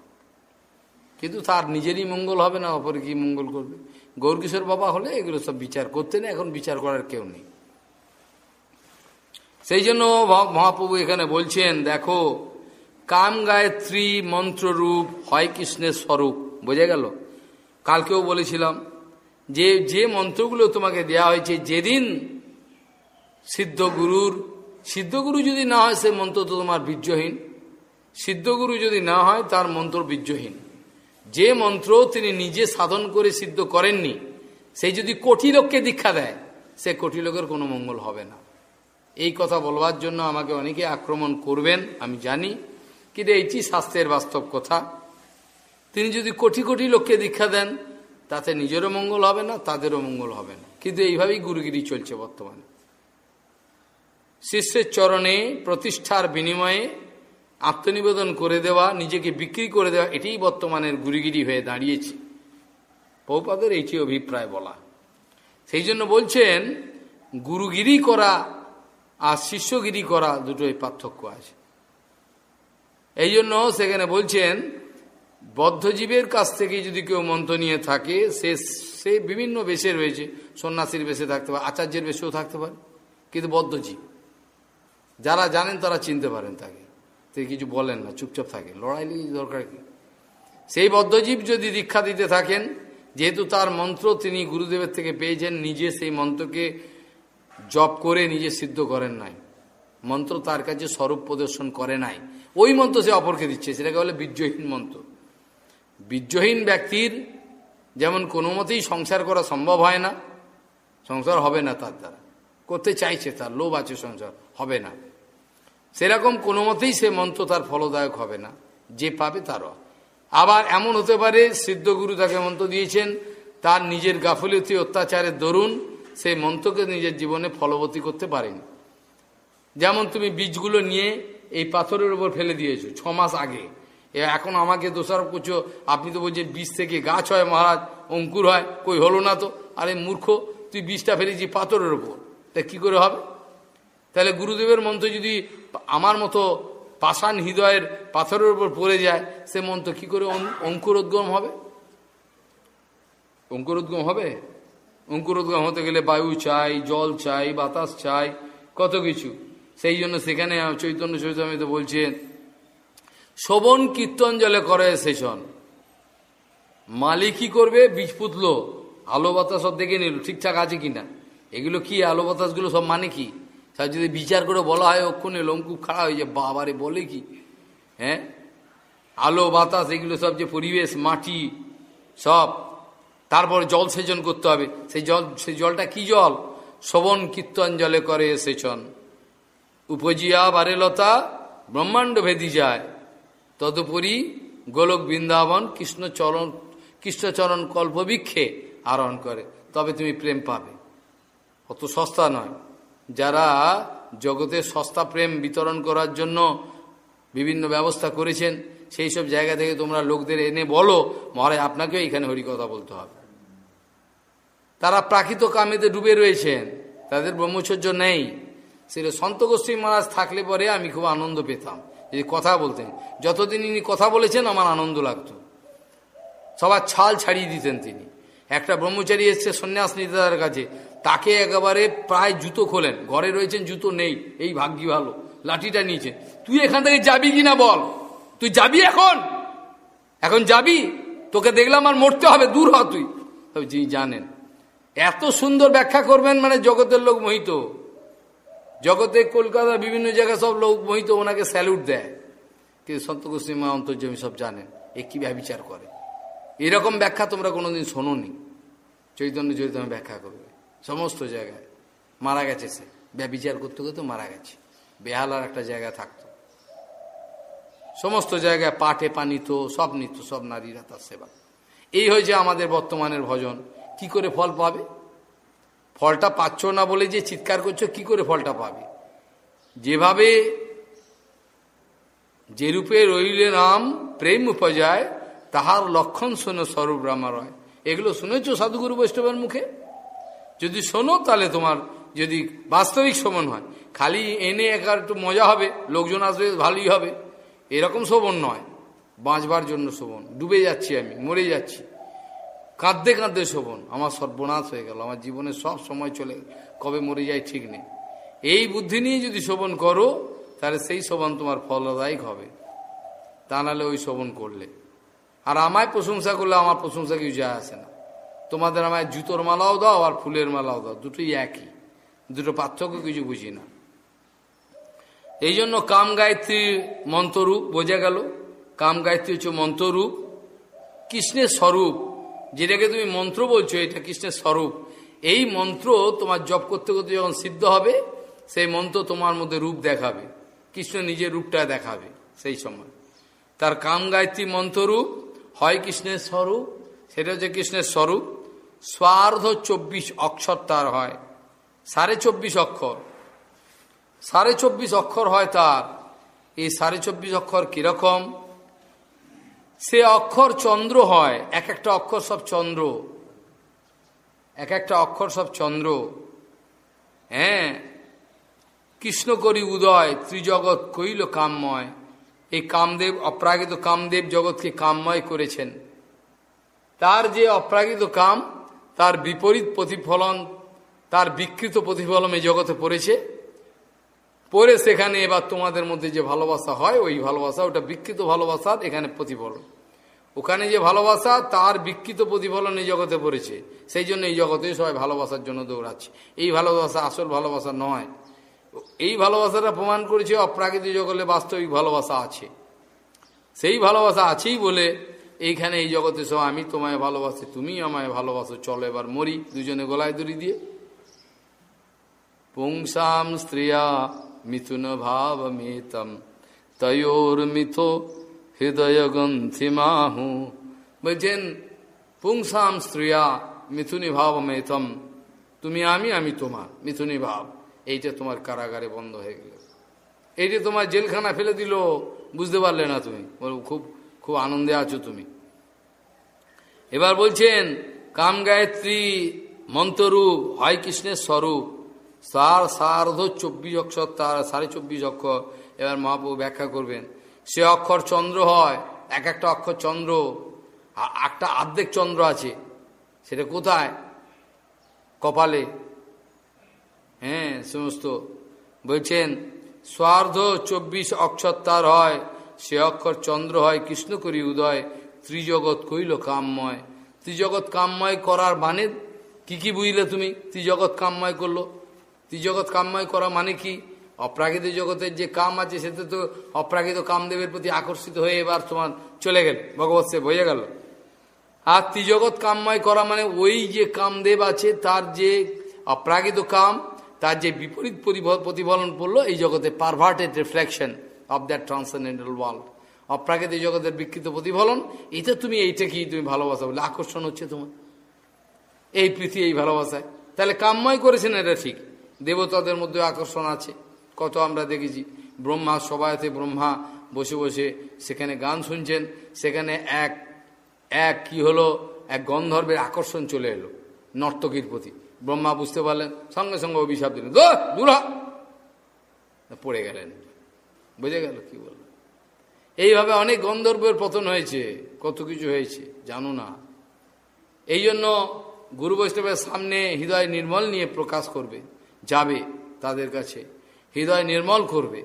কিন্তু তার নিজেরই মঙ্গল হবে না, অপরে কি মঙ্গল করবে? গৌরকিশোর বাবা হলে এগুলো সব বিচার করতে না এখন বিচার করার কেউ নেই। সেই জন্য মহাপ্রভু এখানে বলছেন, দেখো, কাম গায়ত্রী মন্ত্ররূপ হয় কৃষ্ণের স্বরূপ। বোঝা গেল? কালকেও বলেছিলাম, যে যে মন্ত্রগুলো তোমাকে দেয়া হয়েছে, যেদিন সিদ্ধ গুরুর সিদ্ধগুরু যদি না হয়, সে মন্ত্র তো তোমার বীর্যহীন। সিদ্ধগুরু যদি না হয়, তার মন্ত্র বীর্যহীন। যে মন্ত্র তিনি নিজে সাধন করে সিদ্ধ করেননি সেই যদি কোটি লোককে দীক্ষা দেয়, সে কোটি লোকের কোনো মঙ্গল হবে না। এই কথা বলবার জন্য আমাকে অনেকে আক্রমণ করবেন, আমি জানি। কিন্তু এইটি শাস্ত্রের বাস্তব কথা। তিনি যদি কোটি কোটি লোককে দীক্ষা দেন, তাতে নিজেরও মঙ্গল হবে না, তাদেরও মঙ্গল হবে না। কিন্তু এইভাবেই গুরুগিরি চলছে বর্তমানে। শিষ্যের চরণে প্রতিষ্ঠার বিনিময়ে আত্মনিবেদন করে দেওয়া, নিজেকে বিক্রি করে দেওয়া, এটাই বর্তমানের গুরুগিরি হয়ে দাঁড়িয়েছে। পৌপাদের এইটি অভিপ্রায় বলা। সেই জন্য বলছেন, গুরুগিরি করা আর শিষ্যগিরি করা দুটোই পার্থক্য আছে। এই জন্য সেখানে বলছেন বদ্ধজীবের কাছ থেকে যদি কেউ মন্ত্র নিয়ে থাকে, সে সে বিভিন্ন বেশে রয়েছে, সন্ন্যাসীর বেশে থাকতে পারে, আচার্যের বেশেও থাকতে পারে, কিন্তু বদ্ধজীব, যারা জানেন তারা চিনতে পারেন তাকে। তিনি কিছু বলেন না, চুপচাপ থাকে লড়াই দরকার কি? সেই বদ্ধজীব যদি দীক্ষা দিতে থাকেন, যেহেতু তার মন্ত্র তিনি গুরুদেবের থেকে পেয়েছেন, নিজে সেই মন্ত্রকে জপ করে নিজে সিদ্ধ করেন নাই। মন্ত্র তার কাছে স্বরূপ প্রদর্শন করে নাই। ওই মন্ত্র সে অপরকে দিচ্ছে, সেটাকে বলে বীর্যহীন মন্ত্র। বীর্যহীন ব্যক্তির যেমন কোনো মতেই সংসার করা সম্ভব হয় না, সংসার হবে না তার দ্বারা। করতে চাইছে তার, লোভ আছে সংসার, হবে না। সেরকম কোনো মতেই সে মন্ত্র তার ফলদায়ক হবে না, যে পাবে তারও আবার এমন হতে পারে সিদ্ধগুরু তাকে মন্ত্র দিয়েছেন, তার নিজের গাফলিয়তি অত্যাচারের দরুন সেই মন্ত্রকে নিজের জীবনে ফলবতী করতে পারেনি। যেমন তুমি বীজগুলো নিয়ে এই পাথরের উপর ফেলে দিয়েছ, ছ মাস আগে। এখন আমাকে দোষারোপ করছ। আপনি তো বলছেন বীজ থেকে গাছ হয় মহারাজ, অঙ্কুর হয়, কই হলো না তো? আরে মূর্খ, তুই বীজটা ফেলেছি পাথরের ওপর তা কী করে হবে? তাহলে গুরুদেবের মন্ত্র যদি আমার মতো পাষাণ হৃদয়ের পাথরের উপর পড়ে যায়, সে মন্ত্র কি করে অঙ্কুরোদ্গম হবে? অঙ্কুরোদ্গম হবে? অঙ্কুরোদ্গম হতে গেলে বায়ু চাই, জল চাই, বাতাস চাই, কত কিছু। সেই জন্য সেখানে চৈতন্য চৈতন্য বলছেন শোভন কীর্তন জলে করে সেশন। মালিক কি করবে বীজ পুতলো আলো বাতাস সব দেখে নিল, ঠিকঠাক আছে কিনা? এগুলো কি, আলো বাতাসগুলো সব মানে কি? তার যদি বিচার করে বলা হয় অক্ষণে লঙ্কুপ খাড়া হয়ে যায়, বাবারে, বলে কি? হ্যাঁ? আলো বাতাস, এগুলো সব যে পরিবেশ, মাটি, সব। তারপর জল সেচন করতে হবে। সেই জল, সেই জলটা কি জল? শোভন কীর্তন জলে করে সেচন উপজিয়া বারেলতা ব্রহ্মাণ্ড ভেদি যায়। তদুপরি গোলক বৃন্দাবন কৃষ্ণচরণ কৃষ্ণচরণ কল্পবৃক্ষে আরোহণ করে, তবে তুমি প্রেম পাবে। অত সস্তা নয়। যারা জগতে সস্তা প্রেম বিতরণ করার জন্য বিভিন্ন ব্যবস্থা করেছেন, সেই সব জায়গা থেকে তোমরা লোকদের এনে বলো, মহারাজ, আপনাকেও এখানে হরিকথা বলতে হবে। তারা প্রাকৃত কামেতে ডুবে রয়েছেন, তাদের ব্রহ্মচর্য নেই। সেটা সন্ত গোষ্ঠী মহারাজ থাকলে পরে আমি খুব আনন্দ পেতাম। যদি কথা বলতেন। যতদিন ইনি কথা বলেছেন, আমার আনন্দ লাগতো। সবার ছাল ছাড়িয়ে দিতেন তিনি। একটা ব্রহ্মচারী এসছে সন্ন্যাস নিতে কাছে, তাকে একেবারে প্রায় জুতো খোলেন। ঘরে রয়েছেন, জুতো নেই, এই ভাগ্যি ভালো, লাঠিটা নিচে তুই এখান থেকে যাবি কি না বল? তুই যাবি এখন? এখন যাবি? তোকে দেখলাম আর মরতে হবে, দূর হ তুই। জি জানেন, এত সুন্দর ব্যাখ্যা করবেন মানে জগতের লোক মোহিত। জগতে কলকাতা বিভিন্ন জায়গায় সব লোক মোহিত, ওনাকে স্যালুট দেয়। কিন্তু সন্ত গোস্বীমা অন্তর্জমী সব জানেন, এ কি বিচার করে? এরকম ব্যাখ্যা তোমরা কোনোদিন শোনোনি। চৈতন্য চৈতন্য ব্যাখ্যা করবে। সমস্ত জায়গায়। মারা গেছে সে। ব্যবিচার করতে করতে মারা গেছে। বেহালার একটা জায়গায় থাকতো। সমস্ত জায়গায় পাটে পানিত সব নিত সব নারীরা তার সেবা। এই হয়েছে আমাদের বর্তমানের ভজন। কি করে ফল পাবে? ফলটা পাচ্ছ না বলে যে চিৎকার করছ, কি করে ফলটা পাবে? যেভাবে যে রূপে রইলে নাম প্রেম উপজায়, তাহার লক্ষণ শোনো স্বরূপ রামারয়। এগুলো শুনেছ সাধুগুরু বৈষ্ণবের মুখে? যদি শোনো, তাহলে তোমার যদি বাস্তবিক শোভন হয়। খালি এনে একার একটু মজা হবে, লোকজন আসবে, ভালোই হবে। এরকম শোভন নয়। বাঁচবার জন্য শোভন। ডুবে যাচ্ছি আমি, মরে যাচ্ছি। কাঁদতে কাঁদতে শোভন, আমার সর্বনাশ হয়ে গেল, আমার জীবনে সব সময় চলে, কবে মরে যায় ঠিক নেই। এই বুদ্ধি নিয়ে যদি শোভন করো, তাহলে সেই শোভন তোমার ফলদায়ক হবে। তা নাহলে ওই শোভন করলে। আর আমায় প্রশংসা করলে আমার প্রশংসা কিছু যায় আসে না। তোমাদের আমায় জুতোর মালাও দাও, আর ফুলের মালাও দাও, দুটোই একই। দুটো পার্থক্য কিছু বুঝি না। এই জন্য কাম গায়ত্রী মন্ত্ররূপ বোঝা গেল। কাম গায়ত্রী হচ্ছে মন্ত্ররূপ। কৃষ্ণের স্বরূপ যেটাকে তুমি মন্ত্র বলছো, এটা কৃষ্ণের স্বরূপ। এই মন্ত্র তোমার জপ করতে করতে যখন সিদ্ধ হবে, সেই মন্ত্র তোমার মধ্যে রূপ দেখাবে। কৃষ্ণ নিজের রূপটা দেখাবে সেই সময়। তার কাম গায়ত্রী মন্ত্ররূপ হয় কৃষ্ণের স্বরূপ, সেটা হচ্ছে কৃষ্ণের স্বরূপ। স্বার্ধ চব্বিশ অক্ষর তার হয়। সাড়ে চব্বিশ অক্ষর। সাড়ে চব্বিশ অক্ষর হয় তার। এই সাড়ে চব্বিশ অক্ষর কীরকম? সে অক্ষর চন্দ্র হয়, এক একটা অক্ষর সব চন্দ্র। এক একটা অক্ষর সব চন্দ্র। হ্যাঁ? কৃষ্ণ করি উদয়, ত্রিজগৎ কইল কামময়। এই কামদেব অপ্রাকৃত কামদেব জগৎকে কামময় করেছেন। তার যে অপ্রাকৃত কাম, তার বিপরীত প্রতিফলন, তার বিকৃত প্রতিফলন এই জগতে পড়েছে। পরে সেখানে এবার তোমাদের মধ্যে যে ভালোবাসা হয়, ওই ভালোবাসা, ওটা বিকৃত ভালোবাসার এখানে প্রতিফলন। ওখানে যে ভালোবাসা, তার বিকৃত প্রতিফলন এই জগতে পড়েছে। সেই জন্য এই জগতে সবাই ভালোবাসার জন্য দৌড়াচ্ছে। এই ভালোবাসা আসল ভালোবাসা নয়। এই ভালোবাসাটা প্রমাণ করেছে অপ্রাকৃতিক জগতে বাস্তবিক ভালোবাসা আছে। সেই ভালোবাসা আছেই বলে এইখানে এই জগতে সব, আমি তোমায় ভালোবাসি, তুমি আমায় ভালোবাসো, চলো এবার মরি দুজনে গলায় দড়ি দিয়ে। পুংসাম স্ত্রিয়া মিথুন ভাব মেতম তয়োর মিথো হৃদয় গ্রন্থিমাহু বলছেন পুংসাম স্ত্রিয়া মিথুনি ভাব মেতম তুমি আমি আমি তোমার মিথুনি ভাব এইটা তোমার কারাগারে বন্ধ হয়ে গেল। এইটা তোমার জেলখানা ফেলে দিল, বুঝতে পারলে না তুমি। খুব খুব আনন্দে আছো তুমি। এবার বলছেন কাম গায়ত্রী মন্ত্ররূপ হয় কৃষ্ণের স্বরূপ। তার সার্ধ চব্বিশ অক্ষর তার, সাড়ে চব্বিশ অক্ষর। এবার মহাপ্রভু ব্যাখ্যা করবেন। সে অক্ষর চন্দ্র হয়, এক একটা অক্ষর চন্দ্র। একটা আর্ধেক চন্দ্র আছে। সেটা কোথায়? কপালে। হ্যাঁ সমস্ত। বলছেন স্বার্ধ চব্বিশ অক্ষর তার হয়, সে অক্ষর চন্দ্র হয়, কৃষ্ণ করি উদয়, ত্রিজগৎ কইল কামময় ত্রিজগৎ কামময় করার মানে কি কি বুঝলে তুমি? ত্রিজগৎ কামময় করল। ত্রিজগৎ কামময় করা মানে কি অপ্রাকৃত জগতের যে কাম আছে সেটা তো অপ্রাকৃত কামদেবের প্রতি আকর্ষিত হয়ে এবার তোমার চলে গেল, ভগবত সে বোঝা গেল। আর ত্রিজগৎ কামময় করা মানে ওই যে কামদেব আছে, তার যে অপ্রাকৃত কাম, তার যে বিপরীত প্রতিফলন পড়ল, এই জগতে perverted reflection of that transcendental world অপ্রাকৃত জগতের বিকৃত প্রতিফলন, এটা তুমি এইটা এইটাকেই তুমি ভালোবাসা বলে আকর্ষণ হচ্ছে তোমার। এই পৃথিবী এই ভালোবাসায়। তাহলে কামময় করেছেন এটা ঠিক। দেবতাদের মধ্যে আকর্ষণ আছে। কত আমরা দেখেছি। ব্রহ্মা, সবাইতে ব্রহ্মা বসে বসে সেখানে গান শুনছেন। সেখানে এক এক কি হলো? এক গন্ধর্বের আকর্ষণ চলে এলো নর্তকীর প্রতি। ব্রহ্মা বুঝতে পারলেন, সঙ্গে সঙ্গে অভিশাপ দিলেন, দূর পড়ে গেলেন। বুঝে গেল কি বল এইভাবে অনেক গন্ধর্বের পতন হয়েছে, কত কিছু হয়েছে, জানো না। এই জন্য গুরু বৈষ্ণবের সামনে হৃদয় নির্মল নিয়ে প্রকাশ করবে। যাবে তাদের কাছে। হৃদয় নির্মল করবে।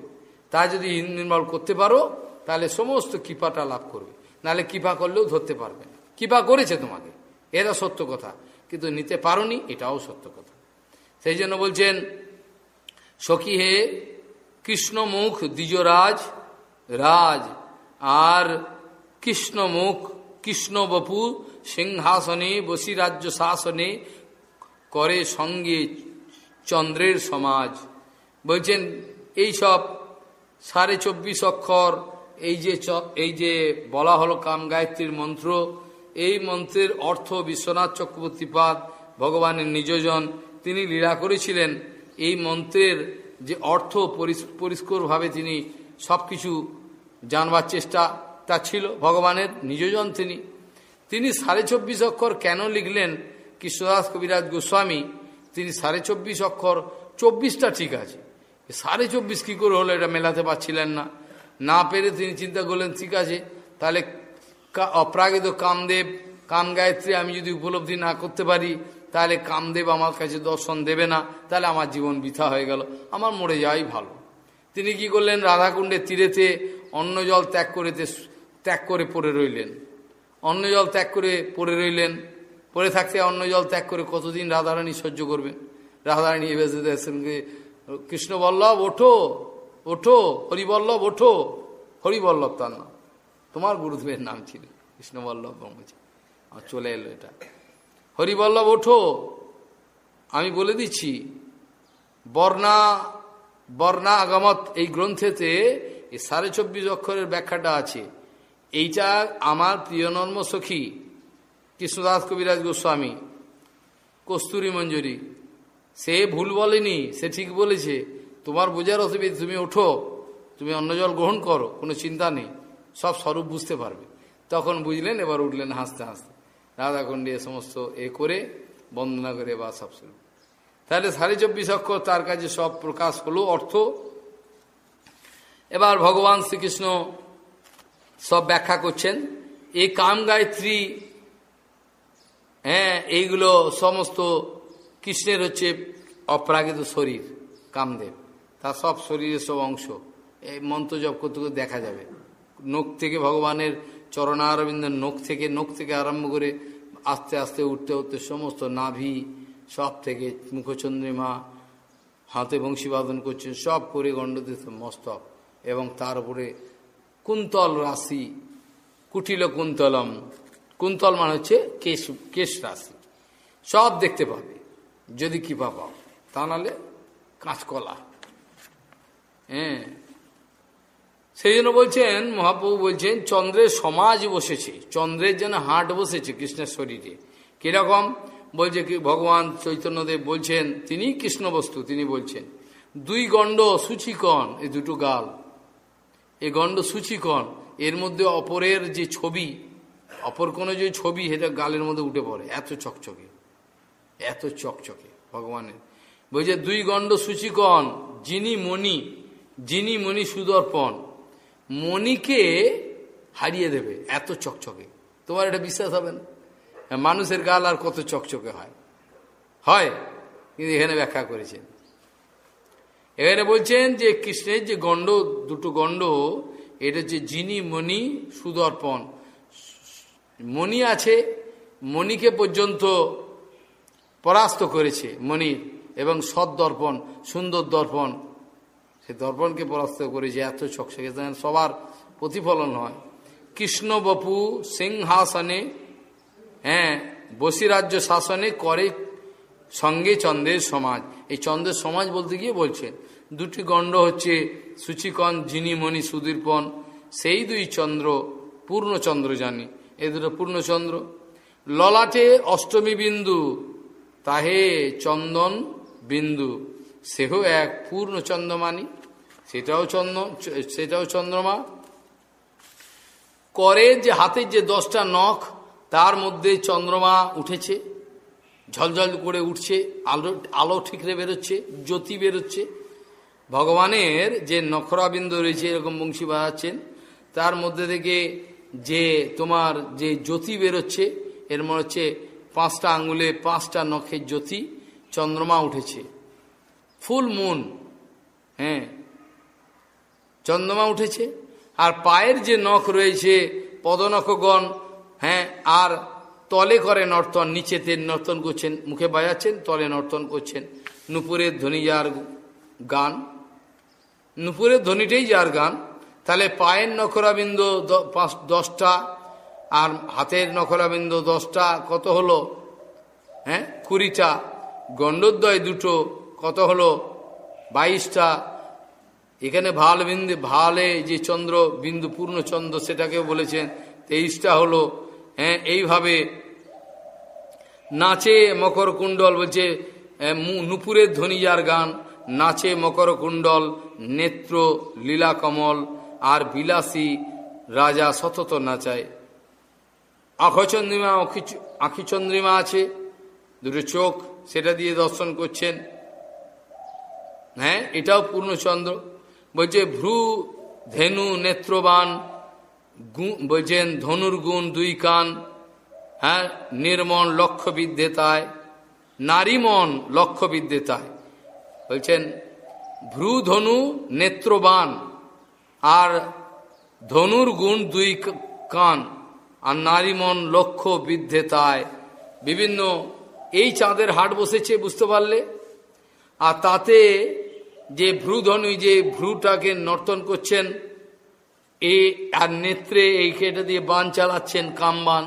তা যদি নির্মল করতে পারো, তাহলে সমস্ত কৃপাটা লাভ করবে। নাহলে কৃপা করলেও ধরতে পারবে না। কৃপা করেছে তোমাকে। এরা সত্য কথা। কিন্তু নিতে পারোনি, এটাও সত্য কথা। সেই জন্য বলছেন, সখী হে কৃষ্ণমুখ দ্বিজরাজ, রাজ, আর কৃষ্ণমুখ কৃষ্ণবপু সিংহাসনে বসি রাজ্য শাসনে, করে সঙ্গে চন্দ্রের সমাজ। বলছেন, এই সব সাড়ে চব্বিশ অক্ষর, এই যে এই যে বলা হলো কাম গায়ত্রীর মন্ত্র, এই মন্ত্রের অর্থ বিশ্বনাথ চক্রবর্তীপাদ ভগবানের নিজজন, তিনি লীলা করেছিলেন। এই মন্ত্রের যে অর্থ পরিষ্কারভাবে তিনি সব কিছু জানবার চেষ্টা, তা ছিল ভগবানের নিজজন তিনি। তিনি সাড়ে চব্বিশ অক্ষর কেন লিখলেন কৃষ্ণদাস কবিরাজ গোস্বামী? তিনি সাড়ে চব্বিশ অক্ষর, চব্বিশটা ঠিক আছে। সাড়ে চব্বিশ কী করে হলো এটা মেলাতে পারছিলেন না। না পেরে তিনি চিন্তা করলেন, ঠিক আছে, তাহলে অপ্রাগিত কামদেব, কাম গায়ত্রী আমি যদি উপলব্ধি না করতে পারি, তাহলে কামদেব আমার কাছে দর্শন দেবে না, তাহলে আমার জীবন বৃথা হয়ে গেল, আমার মরে যাওয়াই ভালো। তিনি কি করলেন রাধাকুণ্ডের তীরেতে অন্ন জল ত্যাগ করেতে ত্যাগ করে পড়ে রইলেন। অন্ন জল ত্যাগ করে পড়ে রইলেন। পড়ে থাকতে অন্ন জল ত্যাগ করে কতদিন রাধারানী সহ্য করবেন? রাধারানী এসে কৃষ্ণ বল্লভ, ওঠো ওঠো, হরিবল্লভ ওঠো। হরিবল্লভ তার নাম তোমার গুরুদেবের নাম ছিল কৃষ্ণবল্লভ ব্রহ্মচারী আমার চলে এলো এটা। হরিবল্লভ, ওঠো। আমি বলে দিচ্ছি, বর্ণা বর্ণা আগামত এই গ্রন্থেতে এই সাড়ে চব্বিশ অক্ষরের ব্যাখ্যাটা আছে। এইটা আমার প্রিয় নর্ম সখী কৃষ্ণদাস কবিরাজ গোস্বামী? কস্তুরী মঞ্জুরি। সে ভুল বলেনি, সে ঠিক বলেছে। তোমার বোঝার অসুবিধা তুমি ওঠো, তুমি অন্ন জল গ্রহণ করো, কোনো চিন্তা নেই, সব স্বরূপ বুঝতে পারবে। তখন বুঝলেন, এবার উঠলেন হাসতে হাসতে। রাধাখণ্ডে এ সমস্ত এ করে, বন্দনা করে বা সব শুরু। তাহলে সাড়ে চব্বিশ অক্ষর তার কাছে সব প্রকাশ হলো, অর্থ। এবার ভগবান শ্রীকৃষ্ণ সব ব্যাখ্যা করছেন। এই কাম গায়ত্রী হ্যাঁ এইগুলো সমস্ত কৃষ্ণের হচ্ছে অপ্রাকৃত শরীর, কামদেব। তার সব শরীরের সব অংশ। এই মন্ত্র জপ করতে দেখা যাবে। নখ থেকে ভগবানের চরণারবিন্দের নখ থেকে নখ থেকে আরম্ভ করে আস্তে আস্তে উঠতে উঠতে সমস্ত নাভি, সব থেকে মুখচন্দ্রিমা, হাতে বংশীবাদন করছেন, সব করে গণ্ডদিত মস্তক। এবং তার উপরে কুন্তল রাশি, কুটিল কুন্তলম। কুন্তল মানে হচ্ছে কেশ কেশ রাশি। সব দেখতে পাবে। যদি কৃপা পাও, তা নাহলে কাঁচকলা। হ্যাঁ। সেই জন্য বলছেন, মহাপ্রভু বলছেন, চন্দ্রের সমাজ বসেছে। চন্দ্রের যেন হাট বসেছে কৃষ্ণের শরীরে। কীরকম? বলছে কি, ভগবান চৈতন্যদেব বলছেন, তিনি কৃষ্ণ বস্তু তিনি বলছেন, দুই গণ্ড সুচিকণ এই দুটো গাল। এ গণ্ড সুচিকণ, এর মধ্যে অপরের যে ছবি অপর কোনো যে ছবি, সেটা গালের মধ্যে উঠে পড়ে, এত চকচকে এত চকচকে, ভগবানের। বলছে, দুই গণ্ড সুচিকণ, যিনি মণি যিনি মণি সুদর্পণ, মণিকে হারিয়ে দেবে, এত চকচকে। তোমার এটা বিশ্বাস হবে না? মানুষের গাল আর কত চকচকে হয়? হয়, কিন্তু এখানে ব্যাখ্যা করেছেন। এখানে বলছেন যে কৃষ্ণের যে গণ্ড, দুটো গণ্ড, এটা হচ্ছে যিনি মণি সুদর্পণ। মণি আছে, মণিকে পর্যন্ত পরাস্ত করেছে মণি এবং সৎ দর্পণ, সুন্দর দর্পণ। সে দর্পণকে পরাস্ত করেছে, এত চকচকে সবার প্রতিফলন হয়। কৃষ্ণ বপু সিংহাসনে হ্যাঁ বসিরাজ্য শাসনে করে সঙ্গে চন্দ্রের সমাজ। এই চন্দ্রের সমাজ বলতে গিয়ে বলছেন, দুটি গণ্ড হচ্ছে সুচিকন জিনিমণি সুদীর্পণ, সেই দুই চন্দ্র পূর্ণচন্দ্র জানি। এই দুটো পূর্ণচন্দ্র। ললাটে অষ্টমী বিন্দু, তাহে চন্দন বিন্দু। সেহ এক পূর্ণ চন্দ্রমানি সেটাও চন্দ্র, সেটাও চন্দ্রমা। করে যে হাতের যে দশটা নখ, তার মধ্যে চন্দ্রমা উঠেছে। ঝলঝল করে উঠছে, আলো আলো ঠিকরে বেরোচ্ছে, জ্যোতি বেরোচ্ছে। ভগবানের যে নখরাবিন্দু রয়েছে, এরকম বংশী বাজাচ্ছেন তার মধ্যে থেকে যে তোমার যে জ্যোতি বেরোচ্ছে, এর মনে হচ্ছে পাঁচটা আঙুলে, পাঁচটা নখের জ্যোতি চন্দ্রমা উঠেছে। ফুল মুন হ্যাঁ চন্দ্রমা উঠেছে। আর পায়ের যে নখ রয়েছে, পদনখগণ হ্যাঁ আর তলে করে নর্তন, নিচেতে নর্তন করছেন, মুখে বাজাচ্ছেন, তলে নর্তন করছেন। নুপুরের ধ্বনি যার গান, নুপুরের ধ্বনিটাই যার গান। তাহলে পায়ের নখরাবিন্দু পাঁচ, দশটা আর হাতের নখরাবিন্দু দশটা কত হলো? হ্যাঁ? কুড়িটা। গণ্ডোদ্দয় দুটো কত হলো? বাইশটা। এখানে ভালো বিন্দু, ভালে যে চন্দ্র, বিন্দু পূর্ণ চন্দ্র সেটাকেও বলেছেন, তেইশটা হলো। হ্যাঁ এইভাবে নাচে মকর কুণ্ডল বলছে নুপুরের ধ্বনি যার গান, নাচে মকর কুণ্ডল, নেত্র, লীলাকমল আর বিলাসী রাজা সতত নাচায় আখচন্দ্রিমা আখি চন্দ্রিমা আছে। দুটো চোখ সেটা দিয়ে দর্শন করছেন। হ্যাঁ এটাও পূর্ণচন্দ্র। বলছে, ভ্রু, ধেনু, নেত্রবান বলছেন, ধনুর্গুণ, দুই কান হ্যাঁ নির্মল লক্ষ্য বিদ্যেতায় নারীমন লক্ষ্য বিদ্যেতায় বলছেন, ভ্রু, ধনু, নেত্রবান আর ধনুর গুণ দুই কান, আর নারীমন লক্ষ্য বিদ্যেতায় বিভিন্ন, এই চাঁদের হাট বসেছে, বুঝতে পারলে? আর তাতে যে ভ্রুধনু যে ভ্রুটাকে নর্তন করছেন, এ আর নেত্রে এই কেটে দিয়ে বান চালাচ্ছেন কাম বান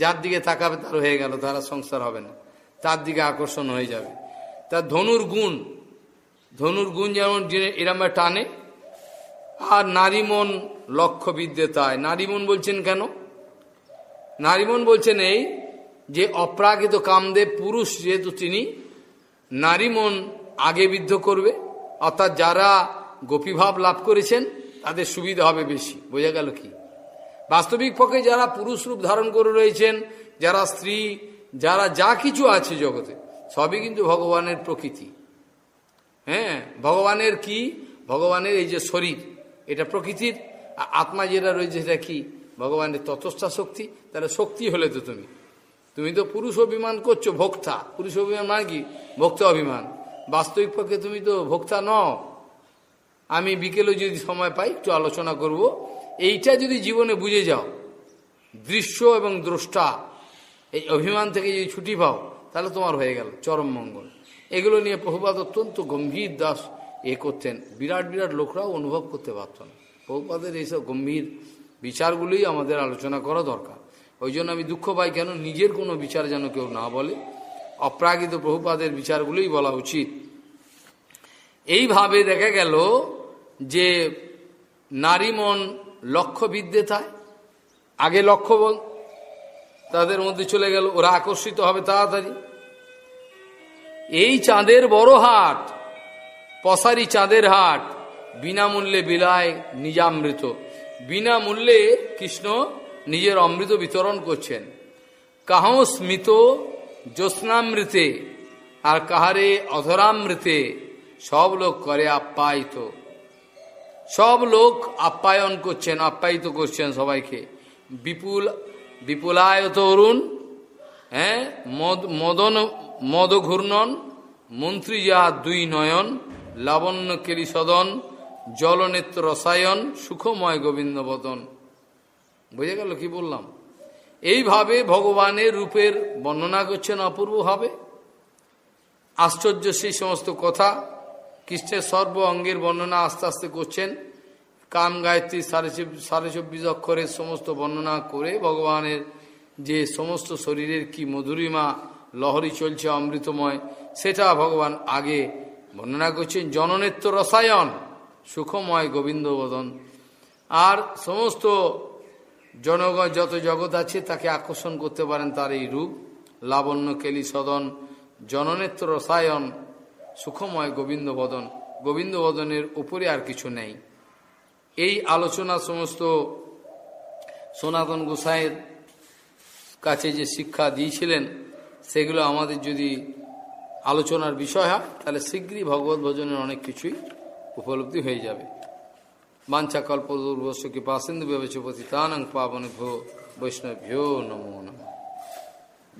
যার দিকে তাকাবে তার হয়ে গেল, তারা সংসার হবে না। তার দিকে আকর্ষণ হয়ে যাবে। তার ধনুর গুণ ধনুর গুণ যেমন এরম টানে আর নারীমন লক্ষ্য বিদ্যেতায় নারীমন বলছেন কেন? নারীমন বলছেন এই যে অপ্রাকৃত কামদেব পুরুষ যেহেতু তিনি, নারীমন আগে বিদ্ধ করবে, অর্থাৎ যারা গোপীভাব লাভ করেছেন, তাদের সুবিধা হবে বেশি। বোঝা গেল কি? বাস্তবিক পক্ষে যারা পুরুষ রূপ ধারণ করে রয়েছেন, যারা স্ত্রী, যারা যা কিছু আছে জগতে, সবই কিন্তু ভগবানের প্রকৃতি। হ্যাঁ ভগবানের কি? ভগবানের এই যে শরীর। এটা প্রকৃতির। আত্মা যেটা রয়েছে সেটা কি? ভগবানের ততস্থা শক্তি। তাহলে শক্তি হলে তো তুমি। তুমি তো পুরুষ অভিমান করছ, ভোক্তা। পুরুষ অভিমান মানে কি? ভোক্তা অভিমান। বাস্তবিক পক্ষে তুমি তো ভোক্তা নও। আমি বিকেলে যদি সময় পাই, একটু আলোচনা করব। এইটা যদি জীবনে বুঝে যাও, দৃশ্য এবং দ্রষ্টা, এই অভিমান থেকে যদি ছুটি পাও, তাহলে তোমার হয়ে গেল চরম মঙ্গল। এগুলো নিয়ে প্রভুপাত অত্যন্ত গম্ভীর দাস এ করতেন। বিরাট বিরাট লোকরাও অনুভব করতে পারত না। প্রভুপাদের এইসব গম্ভীর বিচারগুলোই আমাদের আলোচনা করা দরকার। ওই জন্য আমি দুঃখ পাই কেন নিজের কোনো বিচার যেন কেউ না বলে। অপ্রাকৃত প্রভুপাদের বিচারগুলোই বলা উচিত। এইভাবে দেখা গেল যে নারী মন লক্ষ্য বিদ্যেতায় আগে লক্ষ্য বল তাদের মধ্যে চলে গেল, ওরা আকর্ষিত হবে তাড়াতাড়ি। এই চাঁদের বড় হাট পশারি চাঁদের হাট, বিনামূল্যে বিলায় নিজামৃত। বিনামূল্যে কৃষ্ণ নিজের অমৃত বিতরণ করছেন। কাহ স্মিত জ্যোৎস্নামৃতে আর কাহারে অধরামৃতে সব লোক করে আপ্যায়িত। সব লোক আপ্যায়ন করছেন, আপ্যায়িত করছেন সবাইকে। বিপুল বিপুলায়ত অরুণ হ্যাঁ মদ, মদন, মদঘূর্ণন, মন্ত্রী যা দুই নয়ন লাবণ্য কেলি সদন জলনেত্র রসায়ন সুখময় গোবিন্দ বদন বুঝে গেল কি বললাম? এইভাবে ভগবানের রূপের বর্ণনা করছেন অপূর্বভাবে আশ্চর্য সেই সমস্ত কথা, কৃষ্ণের সর্ব অঙ্গের বর্ণনা আস্তে আস্তে করছেন। কাম গায়ত্রী সাড়ে সাড়ে চব্বিশ অক্ষরের সমস্ত বর্ণনা করে ভগবানের যে সমস্ত শরীরের কি মধুরিমা, লহরী চলছে অমৃতময়, সেটা ভগবান আগে বর্ণনা করছেন, জননেত্র রসায়ন, সুখময় গোবিন্দবদন আর সমস্ত জনগণ, যত জগৎ আছে, তাকে আকর্ষণ করতে পারেন তার এই রূপ। লাবণ্য, কেলি, সদন, জননেত্র রসায়ন, সুখময় গোবিন্দবদন গোবিন্দবদনের উপরে আর কিছু নেই। এই আলোচনা সমস্ত সনাতন গোসাইয়ের কাছে যে শিক্ষা দিয়েছিলেন, সেগুলো আমাদের যদি আলোচনার বিষয় হয়, তাহলে শীঘ্রই ভগবত ভজনের অনেক কিছুই উপলব্ধি হয়ে যাবে। বাঞ্ছাকল্প কল্পদুর্বশ্য কৃপা সিন্ধু ব্যবচপতি তানং পাবন ভো বৈষ্ণভ্যো নমো নম।